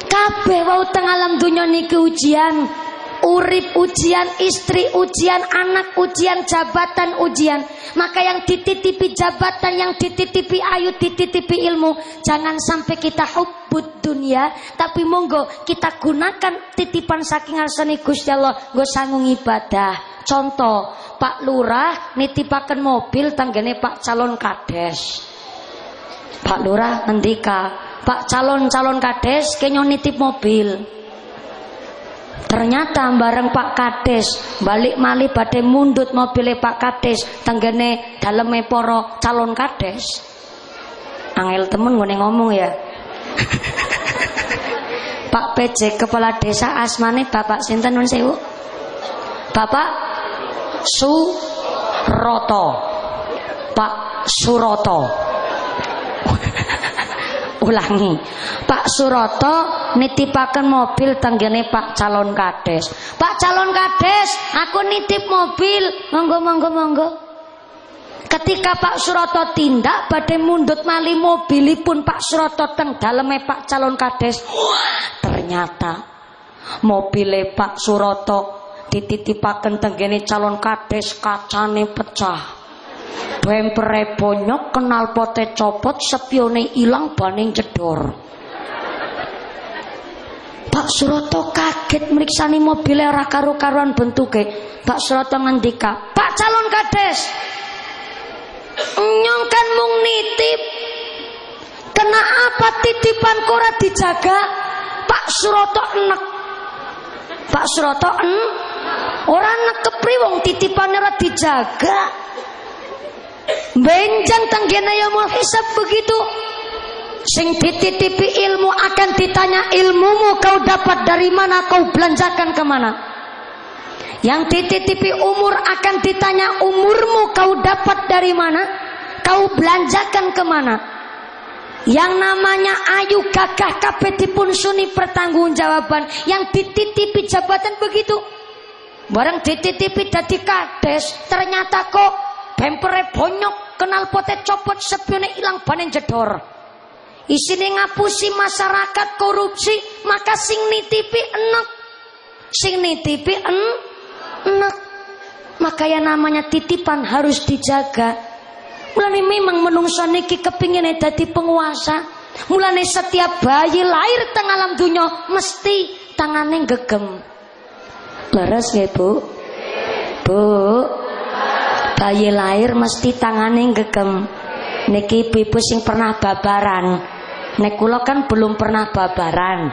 S1: Kabeh wau teng alam dunya niki ujian. Urip ujian, istri ujian, anak ujian, jabatan ujian. Maka yang dititipi jabatan, yang dititipi ayu, dititipi ilmu. Jangan sampai kita hubbud dunia. Tapi monggo kita gunakan titipan saking arsani Gusti Allah. Gue sanggung ibadah. Contoh, Pak Lurah nitipaken mobil tanggane Pak calon kades. Pak Lurah ngendika, Pak calon-calon kades kenyo nitip mobil. Ternyata bareng Pak Kades balik mali badhe mundut mobilnya Pak Kades tenggene daleme poro calon Kades. Angel temen gue ngomong ya. Pak PJ kepala desa asmane Bapak sinten nun sewu? Bapak Suroto. Pak Suroto ulangi. Pak Suroto nitipaken mobil tenggene Pak calon kades. Pak calon kades aku nitip mobil. Monggo monggo monggo. Ketika Pak Suroto tindak badai mundut mali mobilipun Pak Suroto teng daleme Pak calon kades. Ternyata mobile Pak Suroto dititipaken tenggene calon kades kacane pecah Bempere bonyok kenal pote copot sepione ilang baning jedor. Pak Suroto kaget meriksani mobilnya ora karu-karuan bentuke. Pak Suroto ngendika, "Pak calon kades, nyong kan mung nitip. Kena apa titipan kora dijaga?" Pak Suroto enek. Pak Suroto en ora nekepri wong titipannya ora dijaga. Benjang tanggena yaumul hisab begitu. Sing dititipi ilmu akan ditanya ilmumu kau dapat dari mana kau belanjakan ke mana. Yang dititipi umur akan ditanya umurmu kau dapat dari mana, kau belanjakan ke mana. Yang namanya ayu gagah kapetipun suni pertanggungjawaban. Yang dititipi jabatan begitu. Barang dititipi dadi kades, ternyata kok bempere bonyok kenal pote copot sepione ilang panen jedor. Isine ngapusi masyarakat korupsi maka sing nitipi enak sing nitipi en enak maka yang namanya titipan harus dijaga. Mulane memang menungso niki kepingin dadi penguasa. Mulane setiap bayi lahir teng alam mesti tangane gegem leres ya bu? Bu bayi lahir mesti tangane gegem niki ibu sing pernah babaran. Nek kula kan belum pernah babaran.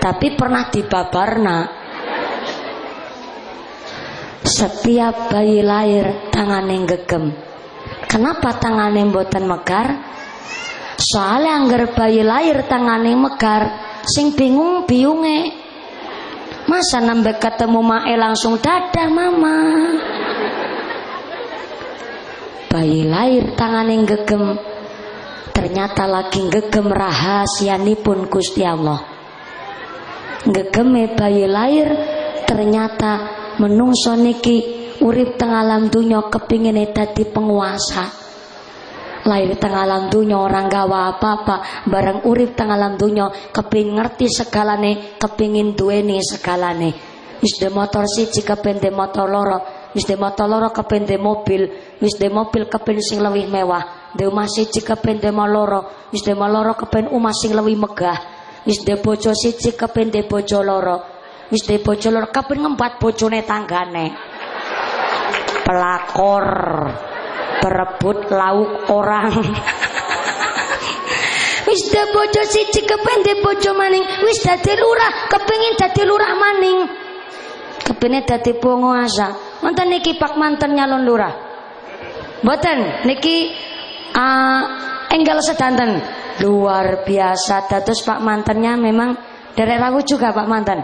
S1: Tapi pernah dibabarna setiap bayi lahir tangane gegem kenapa tangane mboten megar? Soalnya anggar bayi lahir tangane megar sing bingung biunge masa nambah ketemu mae langsung dadah mama bayi lahir tangan yang gegem ternyata lagi gegem pun Gusti Allah. Gegeme bayi lahir ternyata menungso niki urip teng alam dunya kepingin dadi penguasa. Lahir teng alam dunya orang gawa apa-apa bareng urip teng alam dunya keping ngerti segalane kepingin duweni segalane. Wis motor siji kepende motor loro de motor loro kepen de mobil de mobil kepen sing lebih mewah. De omah siji kepen de loro wis de loro kepen omah sing lebih megah. De bojo siji kepen de bojo loro de bojo loro kepen ngempat bojone tanggane. Pelakor berebut lauk orang. Wis de bojo siji kepen de bojo maning wis dadi lurah kepengin dadi lurah maning. Kepene dadi penguasa Wonten niki Pak manten nyalon lurah. Mboten niki uh, enggal sedanten. Luar biasa. Dados Pak mantennya memang dari ragu juga Pak manten.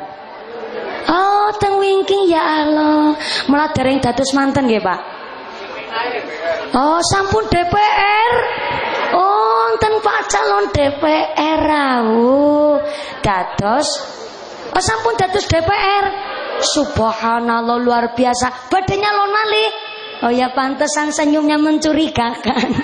S1: Oh, teng wingking ya Allah. Malah dereng dados manten nggih, Pak. Oh, sampun DPR. Oh, enten Pak calon DPR rawuh. Dados Oh sampun dados DPR. Subhanallah luar biasa. Badannya lonali. Oh ya pantesan senyumnya mencurigakan.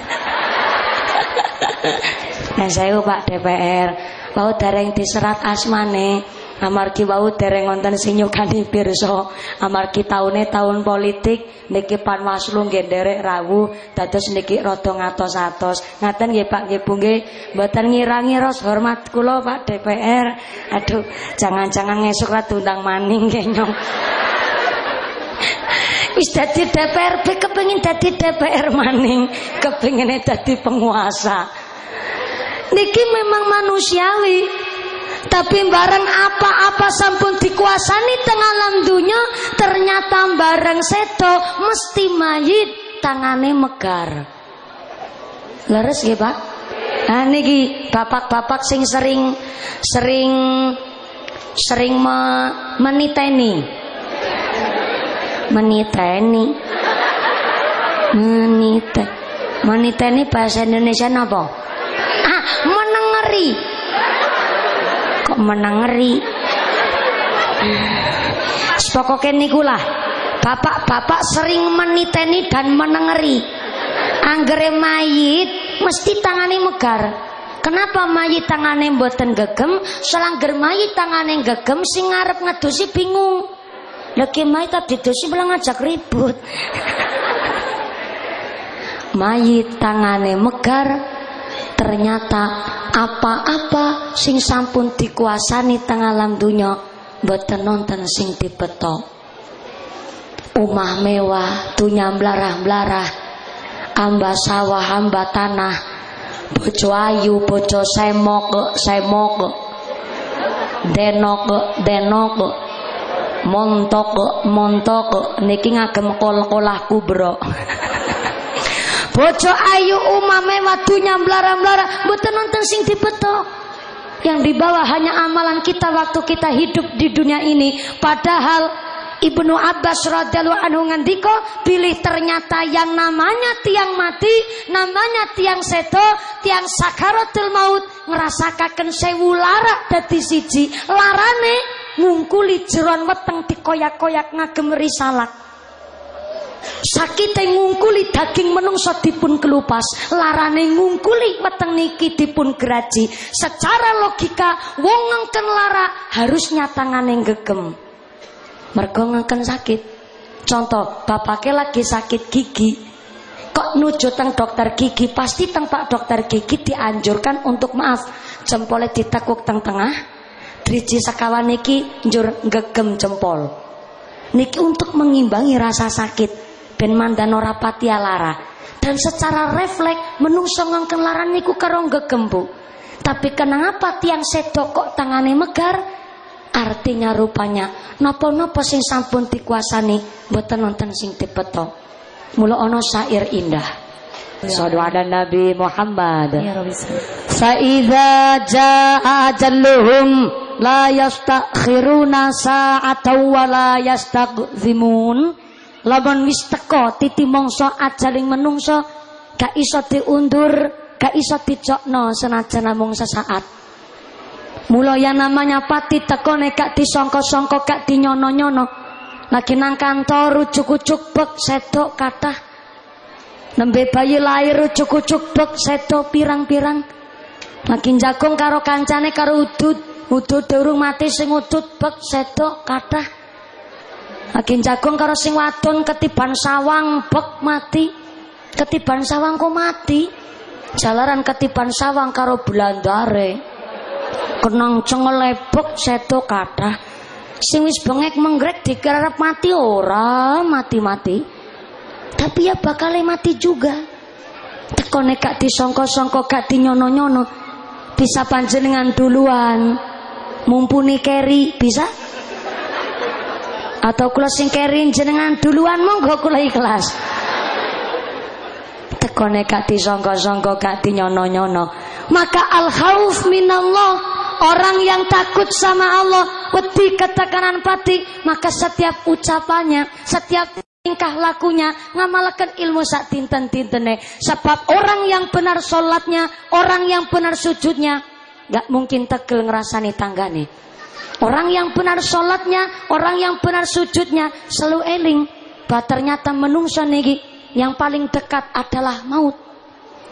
S1: nah saya Pak DPR. Mau dereng diserat asmane amargi wau dereng wonten sing nyukani pirsa. Amargi taune taun politik niki Panwaslu nggih nderek rawuh dados niki rada ngatos-atos. Ngaten nggih Pak nggih Bu nggih. Mboten ngira-ngira hormat kula Pak DPR aduh jangan-jangan ngesuk ra diundang maning nggih nyong. Wis dadi DPR kepengin dadi DPR maning, kepengine dadi penguasa. Niki memang manusiawi. Tapi barang apa-apa sampun dikuasani tengah alam dunia ternyata barang seto mesti mayit tangane megar. Leres ya Pak? Nah niki bapak-bapak sing sering sering sering me, meniteni. Meniteni. Menite. Meniteni bahasa Indonesia apa? Ah, menengeri kok menengeri Pokoknya niku lah Bapak-bapak sering meniteni dan menengeri Anggere mayit mesti tangani megar. Kenapa mayit tangane mboten gegem? Selangger mayit tangane gegem Sing ngarep ngedusi bingung. Lagi mayit tadi dosi bilang ngajak ribut. Mayit tangane megar Ternyata apa-apa sing sampun dikuasani teng alam dunya mboten nonton sing dibeto umah mewah dunya mlarah-mlarah amba sawah amba tanah bojo ayu bojo semok semok denok denok montok montok niki ngagem kol-kolah kubro Bojo ayu umame wadunya melara-melara Mboten nonton sing dibeto Yang dibawa hanya amalan kita waktu kita hidup di dunia ini. Padahal Ibnu Abbas radhiyallahu anhu ngandiko pilih ternyata yang namanya tiang mati, namanya tiang seto, tiang sakaratul maut ngerasakaken sewu lara dadi siji. Larane ngungkuli jeron weteng dikoyak-koyak ngagem risalah sakite ngungkuli daging menungso dipun kelupas. Larane ngungkuli weteng niki dipun geraji. Secara logika wong ngengken lara harusnya tangane gegem mergo ngengken sakit. Contoh bapaknya lagi sakit gigi. Kok nuju teng dokter gigi? Pasti teng pak dokter gigi dianjurkan untuk maaf. Jempolnya ditekuk teng tengah. Driji sekawan niki njur gegem jempol. Niki untuk mengimbangi rasa sakit ben mandan ora pati lara. Dan secara refleks menungso ngangken laran niku karo gegembu. Tapi kenapa tiang sedok kok tangane megar? Artinya rupanya napa-napa sing sampun dikuasani mboten nonton sing dipeto. Mula ana syair indah. Sallu ala Nabi Muhammad. Ya Faiza jaa ajalluhum la yastakhiruna sa'atan wa la yastaqzimun lawan wis teko titi mangsa ajaling menungso gak iso diundur gak iso dicokno senajan namung sesaat. Mula yang namanya pati teko nek gak disangka-sangka gak dinyono-nyono. Lagi nang kantor ujuk-ujuk bek sedok kathah. Nembe bayi lahir ujuk-ujuk bek sedok pirang-pirang. Lagi jagung karo kancane karo udut udut durung mati sing udut bek sedok kathah lagi jagung karo sing wadon ketiban sawang bek mati. Ketiban sawang kok mati. Jalaran ketiban sawang karo bulandare. Kenang cengelebek seto kathah. Sing wis bengek menggrek dikerep mati ora mati-mati. Tapi ya bakal mati juga. Tekone gak disongko-songko gak dinyono-nyono. Bisa panjenengan duluan. Mumpuni keri bisa atau kula sing kerin jenengan duluan monggo kula ikhlas. Tekone gak disangka-sangka gak dinyono-nyono maka al khauf minallah orang yang takut sama Allah wedi ketekanan pati maka setiap ucapannya setiap tingkah lakunya ngamalkan ilmu sak tinten tintene sebab orang yang benar sholatnya orang yang benar sujudnya gak mungkin tegel ngerasani tanggane Orang yang benar sholatnya, orang yang benar sujudnya, selalu eling. Bahwa ternyata menungso niki yang paling dekat adalah maut.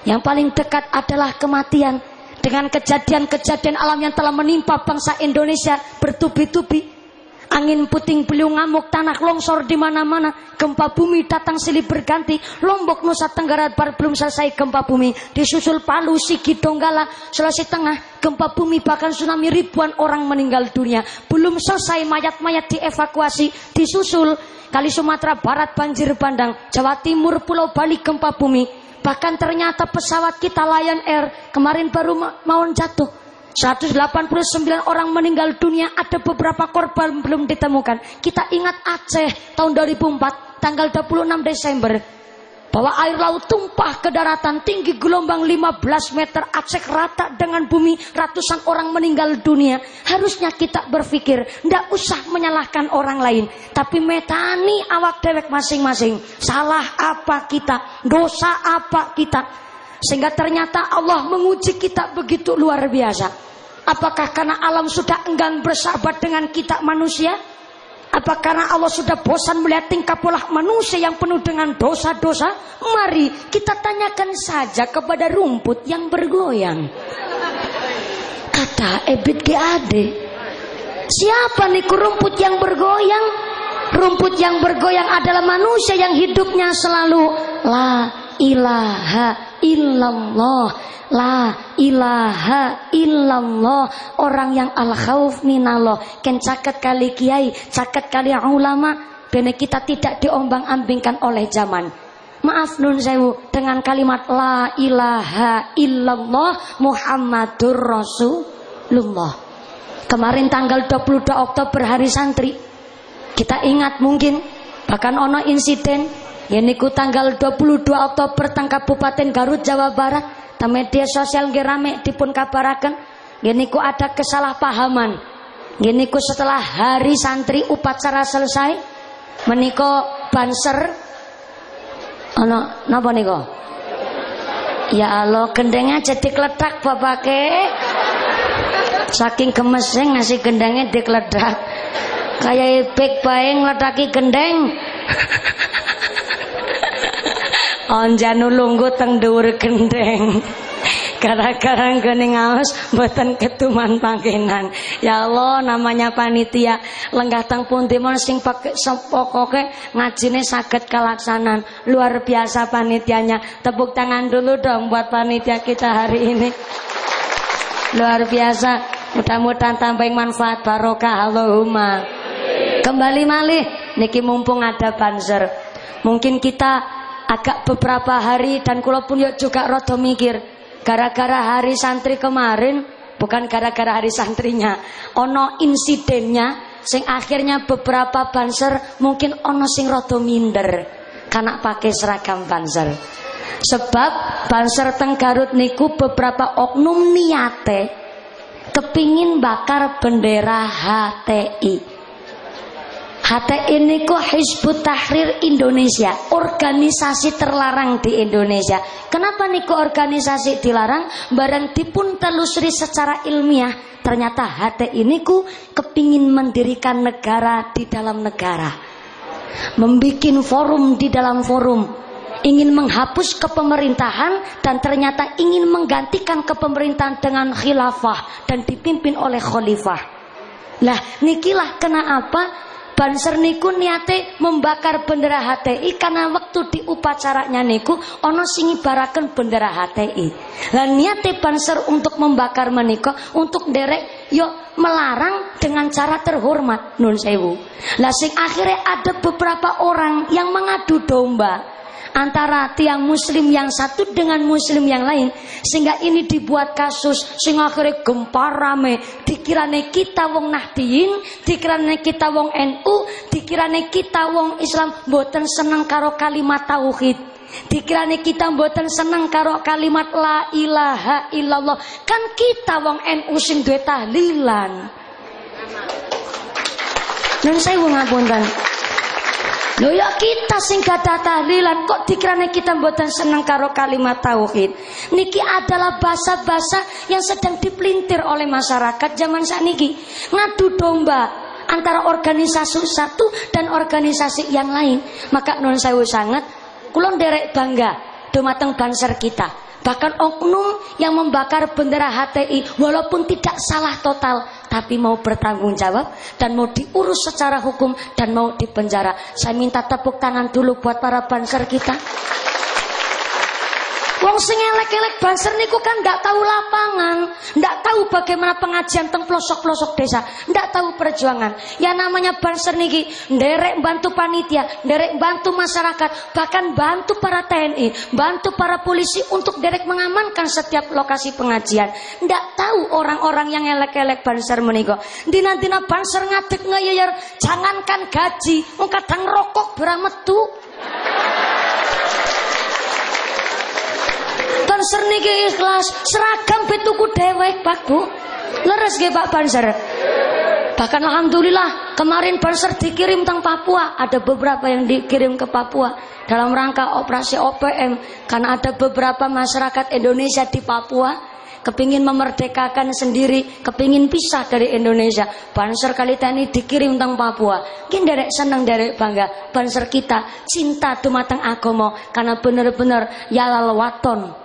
S1: Yang paling dekat adalah kematian. Dengan kejadian-kejadian alam yang telah menimpa bangsa Indonesia bertubi-tubi. Angin puting beliung ngamuk, tanah longsor di mana-mana, gempa bumi datang silih berganti. Lombok Nusa Tenggara Barat belum selesai gempa bumi, disusul Palu, Sigi, Donggala, Sulawesi Tengah, gempa bumi bahkan tsunami ribuan orang meninggal dunia. Belum selesai mayat-mayat dievakuasi, disusul Kali Sumatera Barat banjir bandang, Jawa Timur Pulau Bali gempa bumi. Bahkan ternyata pesawat kita Lion Air kemarin baru mau jatuh 189 orang meninggal dunia, ada beberapa korban belum ditemukan. Kita ingat Aceh tahun 2004, tanggal 26 Desember. Bahwa air laut tumpah ke daratan tinggi gelombang 15 meter. Aceh rata dengan bumi ratusan orang meninggal dunia. Harusnya kita berpikir ndak usah menyalahkan orang lain. Tapi metani awak dewek masing-masing. Salah apa kita? Dosa apa kita sehingga ternyata Allah menguji kita begitu luar biasa. Apakah karena alam sudah enggan bersahabat dengan kita manusia? Apa karena Allah sudah bosan melihat tingkah pola manusia yang penuh dengan dosa-dosa? Mari kita tanyakan saja kepada rumput yang bergoyang. Kata Ebit GAD. Siapa nih rumput yang bergoyang? Rumput yang bergoyang adalah manusia yang hidupnya selalu la ilaha illallah. La ilaha illallah. Orang yang al khauf minallah. Ken caket kali kiai caket kali ulama bene kita tidak diombang-ambingkan oleh zaman. Maaf nun sewu dengan kalimat la ilaha illallah Muhammadur Rasulullah. Kemarin tanggal 22 Oktober hari santri. Kita ingat mungkin bahkan ono insiden Yeniku tanggal 22 Oktober tang Kabupaten Garut Jawa Barat ta media sosial gerame dipun kabaraken Yeniku ada kesalahpahaman. Yeniku setelah hari santri upacara selesai meniko banser ana napa niko Ya Allah gendengnya jadi kledak ke Saking gemesing ngasih gendengnya dikledak Kayak baik baik ngeledaki gendeng Onjanu lunggu teng dhuwur gendeng. Gara-gara gini ngaos mboten ketuman pangkenan. Ya Allah namanya panitia lenggah teng pundi mon sing pokoke ngajine saged kalaksanan. Luar biasa panitianya. Tepuk tangan dulu dong buat panitia kita hari ini. Luar biasa. Mudah-mudahan tambah manfaat barokah Allahumma. Kembali malih niki mumpung ada banser. Mungkin kita agak beberapa hari dan kulo pun yuk juga rodo mikir gara-gara hari santri kemarin bukan gara-gara hari santrinya ono insidennya sing akhirnya beberapa banser mungkin ono sing rodo minder karena pakai seragam banser. Sebab banser tenggarut niku beberapa oknum niate kepingin bakar bendera HTI HTI ini kok Hizbut Tahrir Indonesia Organisasi terlarang di Indonesia. Kenapa niku organisasi dilarang? Barang dipun telusuri secara ilmiah Ternyata HTI ini ku kepingin mendirikan negara di dalam negara. Membikin forum di dalam forum. Ingin menghapus kepemerintahan dan ternyata ingin menggantikan kepemerintahan dengan khilafah dan dipimpin oleh khalifah. Lah nikilah kenapa Banser niku niate membakar bendera HTI karena waktu di upacaranya niku ono singi baraken bendera HTI. Dan niate banser untuk membakar menika untuk derek yo melarang dengan cara terhormat nun sewu. Lah sing akhirnya ada beberapa orang yang mengadu domba antara tiang muslim yang satu dengan muslim yang lain sehingga ini dibuat kasus sehingga akhirnya gempar rame. Dikirane kita wong Nahdiyin dikirane kita wong NU dikirane kita wong Islam boten seneng karo kalimat tauhid. Dikirane kita mboten seneng karo kalimat la ilaha illallah. Kan kita wong NU sing duwe tahlilan. Nun saya ngapunten Lho ya kita sing gadah tahlilan kok dikirane kita mboten seneng karo kalimat tauhid. Niki adalah bahasa-bahasa yang sedang dipelintir oleh masyarakat zaman niki Ngadu domba antara organisasi satu dan organisasi yang lain. Maka non sewu sangat kulon derek bangga dumateng banser kita. Bahkan oknum yang membakar bendera HTI walaupun tidak salah total tapi mau bertanggung jawab dan mau diurus secara hukum dan mau dipenjara. Saya minta tepuk tangan dulu buat para banser kita. Wong sing elek-elek banser niku kan ndak tahu lapangan, ndak tahu bagaimana pengajian teng pelosok-pelosok desa, ndak tahu perjuangan. Ya namanya banser niki nderek bantu panitia, nderek bantu masyarakat, bahkan bantu para TNI, bantu para polisi untuk derek mengamankan setiap lokasi pengajian. Ndak tahu orang-orang yang elek-elek banser meniko. Dina-dina banser ngadeg ngeyeyer, jangankan gaji, kadang rokok berametu. Banser niki ikhlas, seragam betuku dewek, Pak Bu. Leres nggih Pak Banser. Bahkan alhamdulillah kemarin Banser dikirim teng Papua, ada beberapa yang dikirim ke Papua dalam rangka operasi OPM karena ada beberapa masyarakat Indonesia di Papua kepingin memerdekakan sendiri, kepingin pisah dari Indonesia. Banser kali tani dikirim teng Papua. Kin derek seneng derek bangga. Banser kita cinta dumateng agomo karena bener-bener yalal waton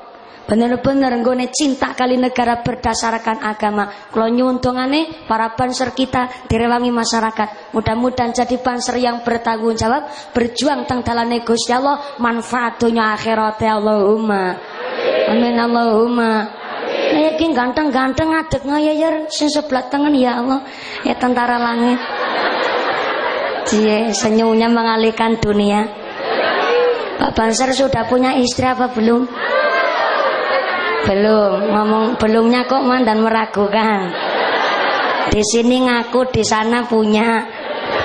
S1: bener-bener nggone cinta kali negara berdasarkan agama. Kalau nyuntungane para banser kita direwangi masyarakat. Mudah-mudahan jadi banser yang bertanggung jawab berjuang teng dalam Gusti Allah manfaat dunia akhirat ya Allahumma. Amin Allahumma. Yakin ganteng-ganteng ngadeg ngayayer sing sebelah tangan ya Allah. Ya tentara langit. Cie, senyumnya mengalihkan dunia. Pak Banser sudah punya istri apa belum? Belum, ngomong belumnya kok mandan meragukan. Di sini ngaku, di sana punya.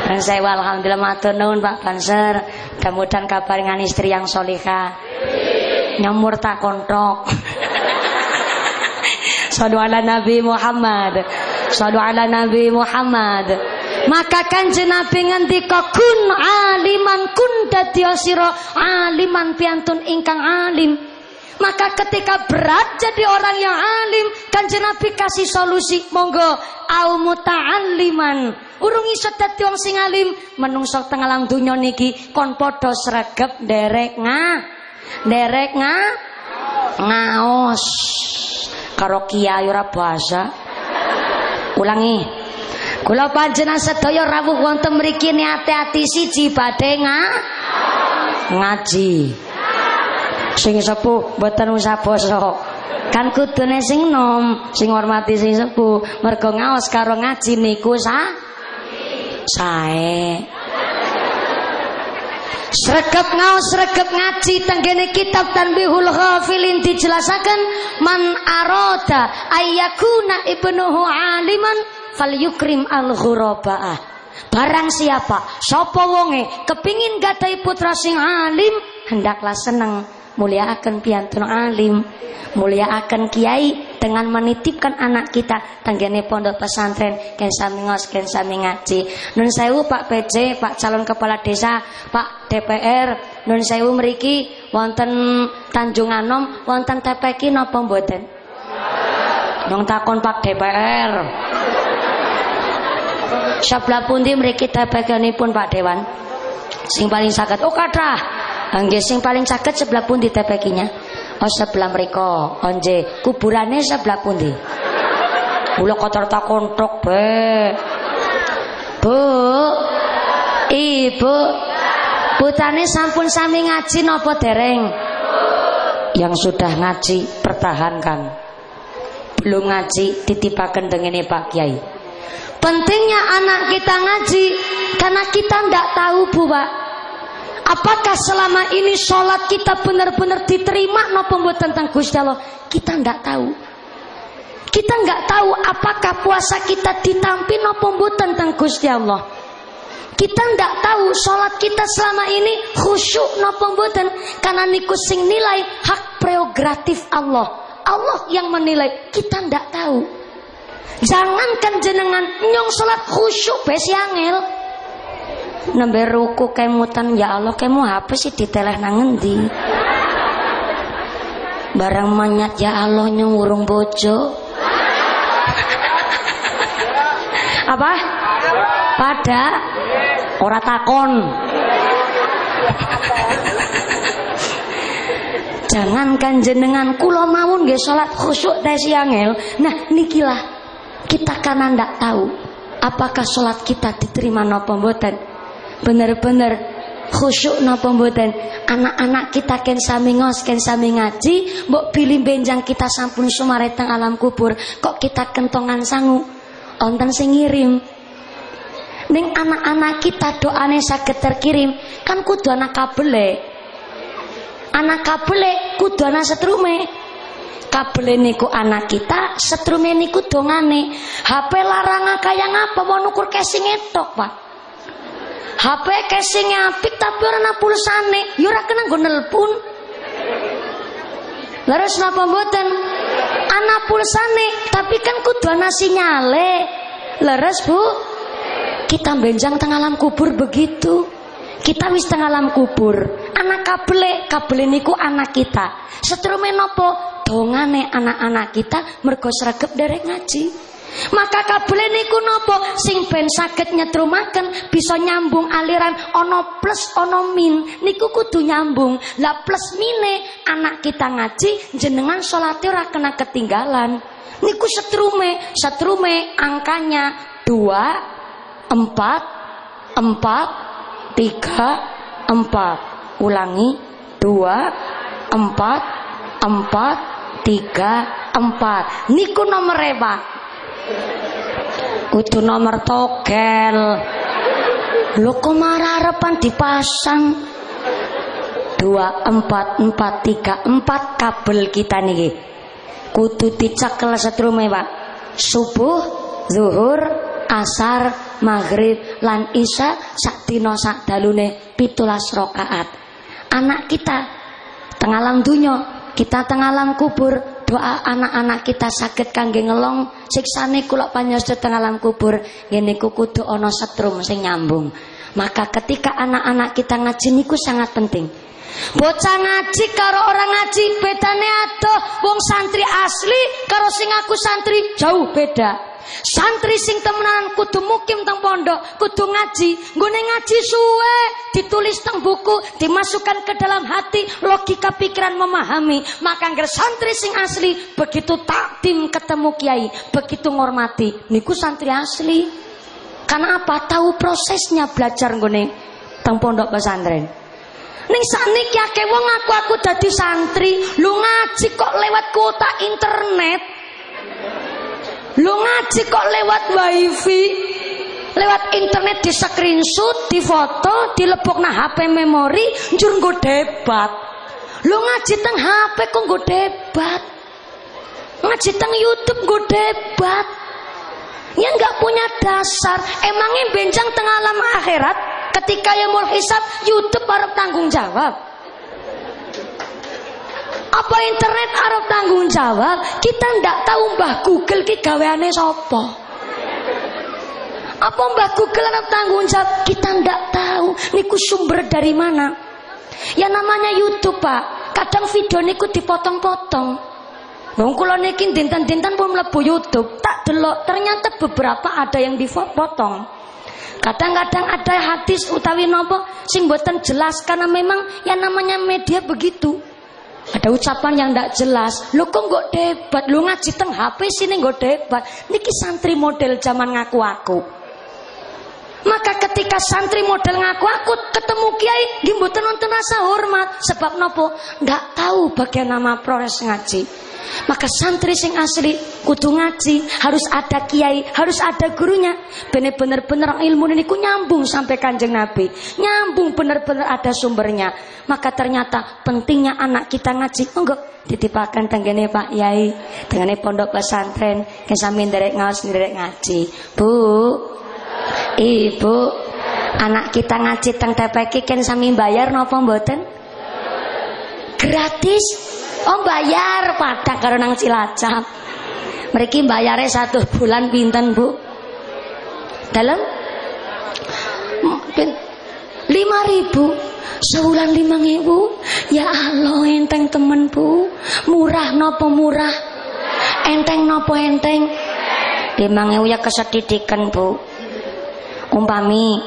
S1: Dan saya alhamdulillah matur Pak Banser. Mudah-mudahan kabar dengan istri yang solihah. Nyomur tak kontok. Sallu ala Nabi Muhammad. Sallu ala Nabi Muhammad. Maka kanjeng Nabi ngendika kun aliman kun dadi aliman piantun ingkang alim. Maka ketika berat jadi orang yang alim, kan Nabi kasih solusi, monggo au muta'alliman. Urung iso dadi wong sing alim, menungso teng alam donya niki kon padha sregep derek nga. Derek nga ngaos. Karo kiai ora bahasa. Ulangi. Kula panjenengan sedaya rawuh wonten mriki ati-ati siji badhe nga ngaji sing sepuh mboten usah basa kan kudune sing nom sing hormati sing sepuh. Mergo ngaos karo ngaji niku sa? Sae. Sregep ngaos sregep ngaji tenggene kitab Tanbihul Ghafilin dijelasaken man arada ayyakuna ibnuhu aliman falyukrim al ghurabah Barang siapa sapa wonge kepingin gadai putra sing alim hendaklah seneng mulia akan piantun alim. Mulia akan kiai dengan menitipkan anak kita tanggane pondok pesantren ken sami ngos ken sami ngaji nun sewu Pak PJ Pak calon kepala desa Pak DPR nun sewu meriki wonten Tanjung Anom wonten TPK napa mboten? Nong takon Pak DPR Sebelah pundi mriki TPK pun Pak Dewan? Sing paling sakit oh kathah Angge sing paling caket sebelah pundi tepekinya? Oh sebelah mereka. Onje kuburannya sebelah pundi? Kula kotor tak kontok be. Bu. Ibu. Putane sampun sami ngaji napa dereng? Yang sudah ngaji pertahankan. Belum ngaji titipaken dengene Pak Kiai. Pentingnya anak kita ngaji karena kita ndak tahu Bu Pak Apakah selama ini sholat kita benar-benar diterima no pembuat tentang Gusti Allah? Kita nggak tahu. Kita nggak tahu apakah puasa kita ditampi no pembuat tentang Gusti Allah. Kita nggak tahu sholat kita selama ini khusyuk no pembuatan karena niku sing nilai hak prerogatif Allah. Allah yang menilai, kita nggak tahu. Jangankan jenengan nyong sholat khusyuk besi angel. Nembe ruku kemutan ya Allah kemu apa sih diteleh nang barang manyat ya Allah nyurung bojo. Apa? Pada? Ora takon. Jangankan jenengan kula mawon nggih salat khusyuk tes angel. Nah nikilah. Kita karena ndak tahu apakah salat kita diterima napa mboten. Bener-bener khusyuk napa mboten. Anak-anak kita ken sami ngos ken sami ngaji, mbok pilih benjang kita sampun sumare teng alam kubur, kok kita kentongan sangu. Onten sing ngirim. Ning anak-anak kita doane saged terkirim, kan kudu anak kabele anak kabele kudu ana setrume kabele niku anak kita setrume niku dongane HP larang kaya ngapa mau nukur casing etok pak HP casingnya apik tapi ora pulsane. Ya ora kena nggo nelpon Laras napa anak pulsane tapi kan kudu ana sinyale. Leres bu. Kita benjang tengah alam kubur begitu. Kita wis tengah alam kubur. Anak kabele kabele niku anak kita. Setrume nopo dongane anak-anak kita mergo sregep derek ngaji maka kabele niku nopo sing ben saged nyetrumaken bisa nyambung aliran ono plus ono min. Niku kudu nyambung. Lah plus mine anak kita ngaji jenengan ora kena ketinggalan. Niku setrume setrume angkanya dua empat empat tiga empat. Ulangi dua empat empat tiga empat. Niku nomor reba kudu nomor togel. Lo kok marah harapan dipasang? Dua empat empat tiga empat kabel kita nih kudu dicekel setrume pak. Subuh zuhur asar, maghrib, lan isya sak dina sak dalune 17 rakaat. Anak kita tengah alam kita tengah alam kubur, doa anak-anak kita sakit kangge ngelong siksane kula panjenengan tengah alam kubur ngene kudu ana setrum sing nyambung. Maka ketika anak-anak kita ngaji niku sangat penting. Bocah ngaji karo orang ngaji bedane adoh. Wong santri asli karo sing aku santri jauh beda. Santri sing temenan kudu mukim teng pondok, kudu ngaji. Nggone ngaji suwe, ditulis teng buku, dimasukkan ke dalam hati, logika pikiran memahami. Maka anggar santri sing asli begitu takdim ketemu kiai, begitu ngormati. Niku santri asli. Karena apa? Tahu prosesnya belajar nggone teng pondok pesantren. Ning sakniki akeh wong aku aku dadi santri, lu ngaji kok lewat kuota internet. Lu ngaji kok lewat wifi lewat internet di screenshot, di foto, dilepok nah HP memori, njur nggo debat. Lu ngaji teng HP kok nggo debat. Ngaji teng YouTube nggo debat. Ya nggak punya dasar. Emangnya benjang tengah alam akhirat ketika yang mau hisap YouTube harus tanggung jawab. Apa internet arep tanggung jawab? Kita ndak tahu Mbah Google ki gaweane sapa. Apa Mbah Google arep tanggung jawab? Kita ndak tahu. Niku sumber dari mana? Ya namanya YouTube, Pak. Kadang video niku dipotong-potong. Wong kula niki dinten-dinten pun mlebu YouTube, tak delok ternyata beberapa ada yang dipotong. Kadang-kadang ada hadis utawi nopo sing boten jelas karena memang yang namanya media begitu. Ada ucapan yang tidak jelas. Lu kok nggak debat? Lu ngaji teng HP sini nggak debat. Niki santri model zaman ngaku aku. Maka ketika santri model ngaku aku ketemu kiai, gimboten nonton rasa hormat. Sebab nopo? Nggak tahu bagian nama proses ngaji. Maka santri sing asli kudu ngaji, harus ada kiai, harus ada gurunya. Bener-bener bener ilmu ini ku nyambung sampai kanjeng Nabi. Nyambung bener-bener ada sumbernya. Maka ternyata pentingnya anak kita ngaji. Enggak, ditipakan tenggene Pak Yai, tenggene pondok pesantren, kesami derek ngaos ngaji. Bu, Ibu, anak kita ngaji teng TPK kan bayar napa mboten? Gratis Oh bayar pada karo nang Cilacap. Mereka bayarnya satu bulan pinten bu? Dalam lima ribu. Sebulan lima ribu ya Allah enteng temen bu. Murah nopo murah? Enteng nopo enteng? Lima ribu ya kesedidikan bu. Umpami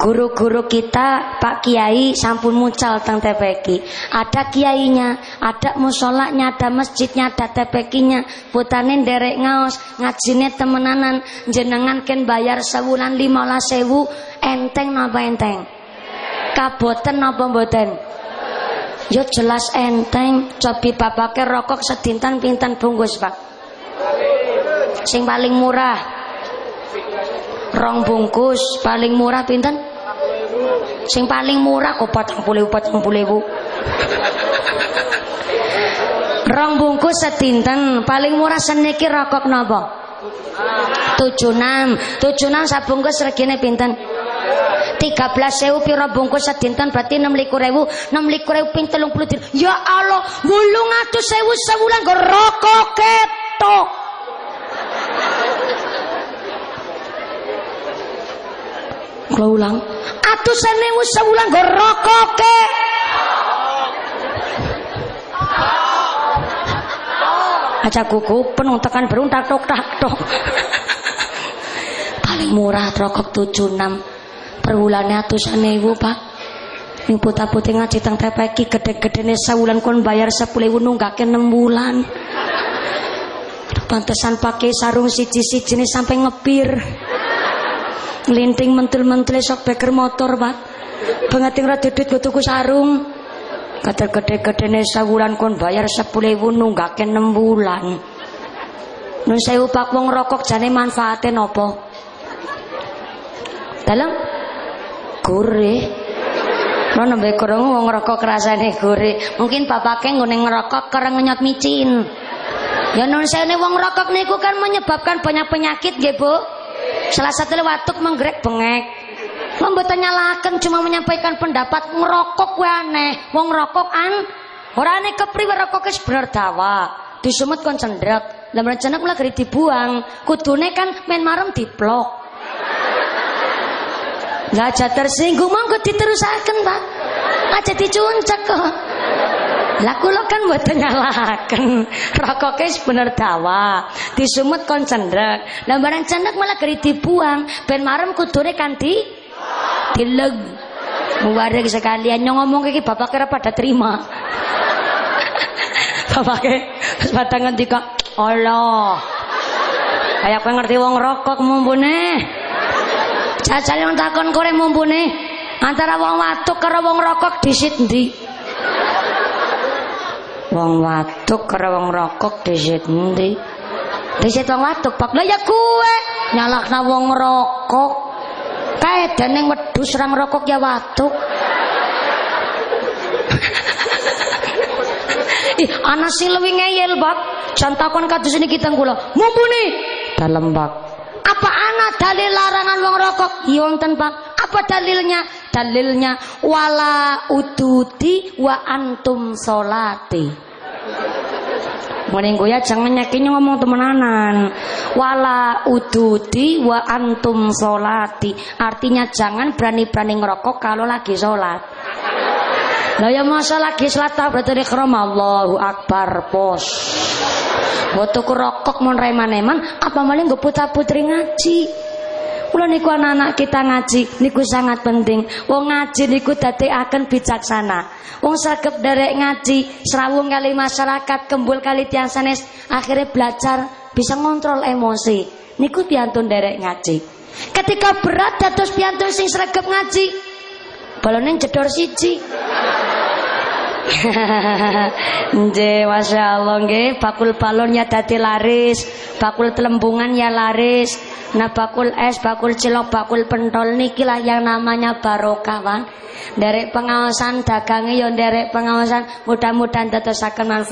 S1: guru-guru kita Pak Kiai sampun mucal teng TPK ada kiainya ada musolanya ada masjidnya ada TPK-nya putanin derek ngaos ngajine temenanan jenengan ken bayar sebulan lima sewu enteng napa enteng? Kaboten napa mboten? Yo jelas enteng, cobi bapake rokok sedintan pinten bungkus, Pak. Sing paling murah rong bungkus paling murah pinten? Sing paling murah kok patang puluh patang puluh rong bungkus setinten paling murah seniki rokok nopo? Tujuh enam. Tujuh enam sabungkus regine pinten? tiga belas sewu piro bungkus sedinten berarti enam likur rewu enam likur rewu pinten telung puluh ya Allah bulung atus sewu sebulan gue rokok ketok Kula ulang, atusan ewu sewulan go rokoke. Aja kuku penuh tekan berung tak tok tak tok. Paling murah rokok 76 per bulannya atusan ewu pak. Ning puta putih ngaji teng TPK gede-gedene sewulan kon bayar 10.000 nunggake 6 bulan. Pantesan pakai sarung siji-siji sampai ngepir. Linting mentul-mentul sok beker motor, Pak. Pengating ra duit go tuku sarung. Kata gede-gede nih sawulan kon bayar sepuluh ribu nunggake enam bulan. Nun saya upak wong rokok jane manfaatin nopo. Dalam gurih. Mana nembe kurang wong rokok rasane gurih. Mungkin bapaknya nggone ngerokok kereng ngenyot micin. Ya nun saya wong rokok niku kan menyebabkan banyak penyakit nggih, Bu. Salah satu watuk menggerek bengek. Membuat nyalakan cuma menyampaikan pendapat ngerokok gue aneh. Wong ngerokok an orang aneh kepriwe rokok bener dawa. Disumut kon cendrek. Lah rencana kula geri dibuang. Kudune kan main marem diplok. Lah aja tersinggung monggo diterusaken, Pak. Aja dicuncek kok. Lah kula kan mboten nyalahaken. Rokoke bener dawa. Disumut kon cendrek. Lah barang cendrek malah geri dibuang. Ben marem kudune kan di dileg. Mubarek sekalian nyong ngomong iki bapak kira pada terima. bapake terus pada ngendika, Allah. Kayak kowe ngerti wong rokok mumpune. Jajal yang takon kowe mumpune antara wong watuk karo wong rokok disit ndi? Wong watuk karo wong rokok disit ndi? Disit wong watuk, Pak. Lah ya kuwe nyalakna wong rokok. Kae dening wedhus rang rokok ya watuk. Ih, ana sing luwih ngeyel, Pak. Jan takon kados kita kula. Mumpuni dalem, Pak. Apa ana dalil larangan wong rokok? Iya wonten, Pak. Apa dalilnya? Dalilnya wala ududi wa antum solati. Mending ya jangan nyakinya ngomong temenanan. Wala ududi wa antum solati. Artinya jangan berani-berani ngerokok kalau lagi sholat. Lah ya masa lagi sholat berarti kerama Allahu Akbar pos. Waktu rokok mon reman-eman apa maling gue putra putri ngaji. Kula niku anak-anak kita ngaji niku sangat penting. Wong ngaji niku akan bijaksana. Wong sregep derek ngaji, serawung kali masyarakat, kembul kali tiang sanes, akhirnya belajar bisa ngontrol emosi. Niku piantun derek ngaji. Ketika berat dados piantun sing sregep ngaji, balone jedor siji. Nggih, masyaallah nggih, bakul balon ya dadi laris, bakul telembungan ya laris. Nah bakul es, bakul cilok, bakul pentol niki lah yang namanya barokah, Derek pengawasan dagangnya derek pengawasan mudah-mudahan akan manfaat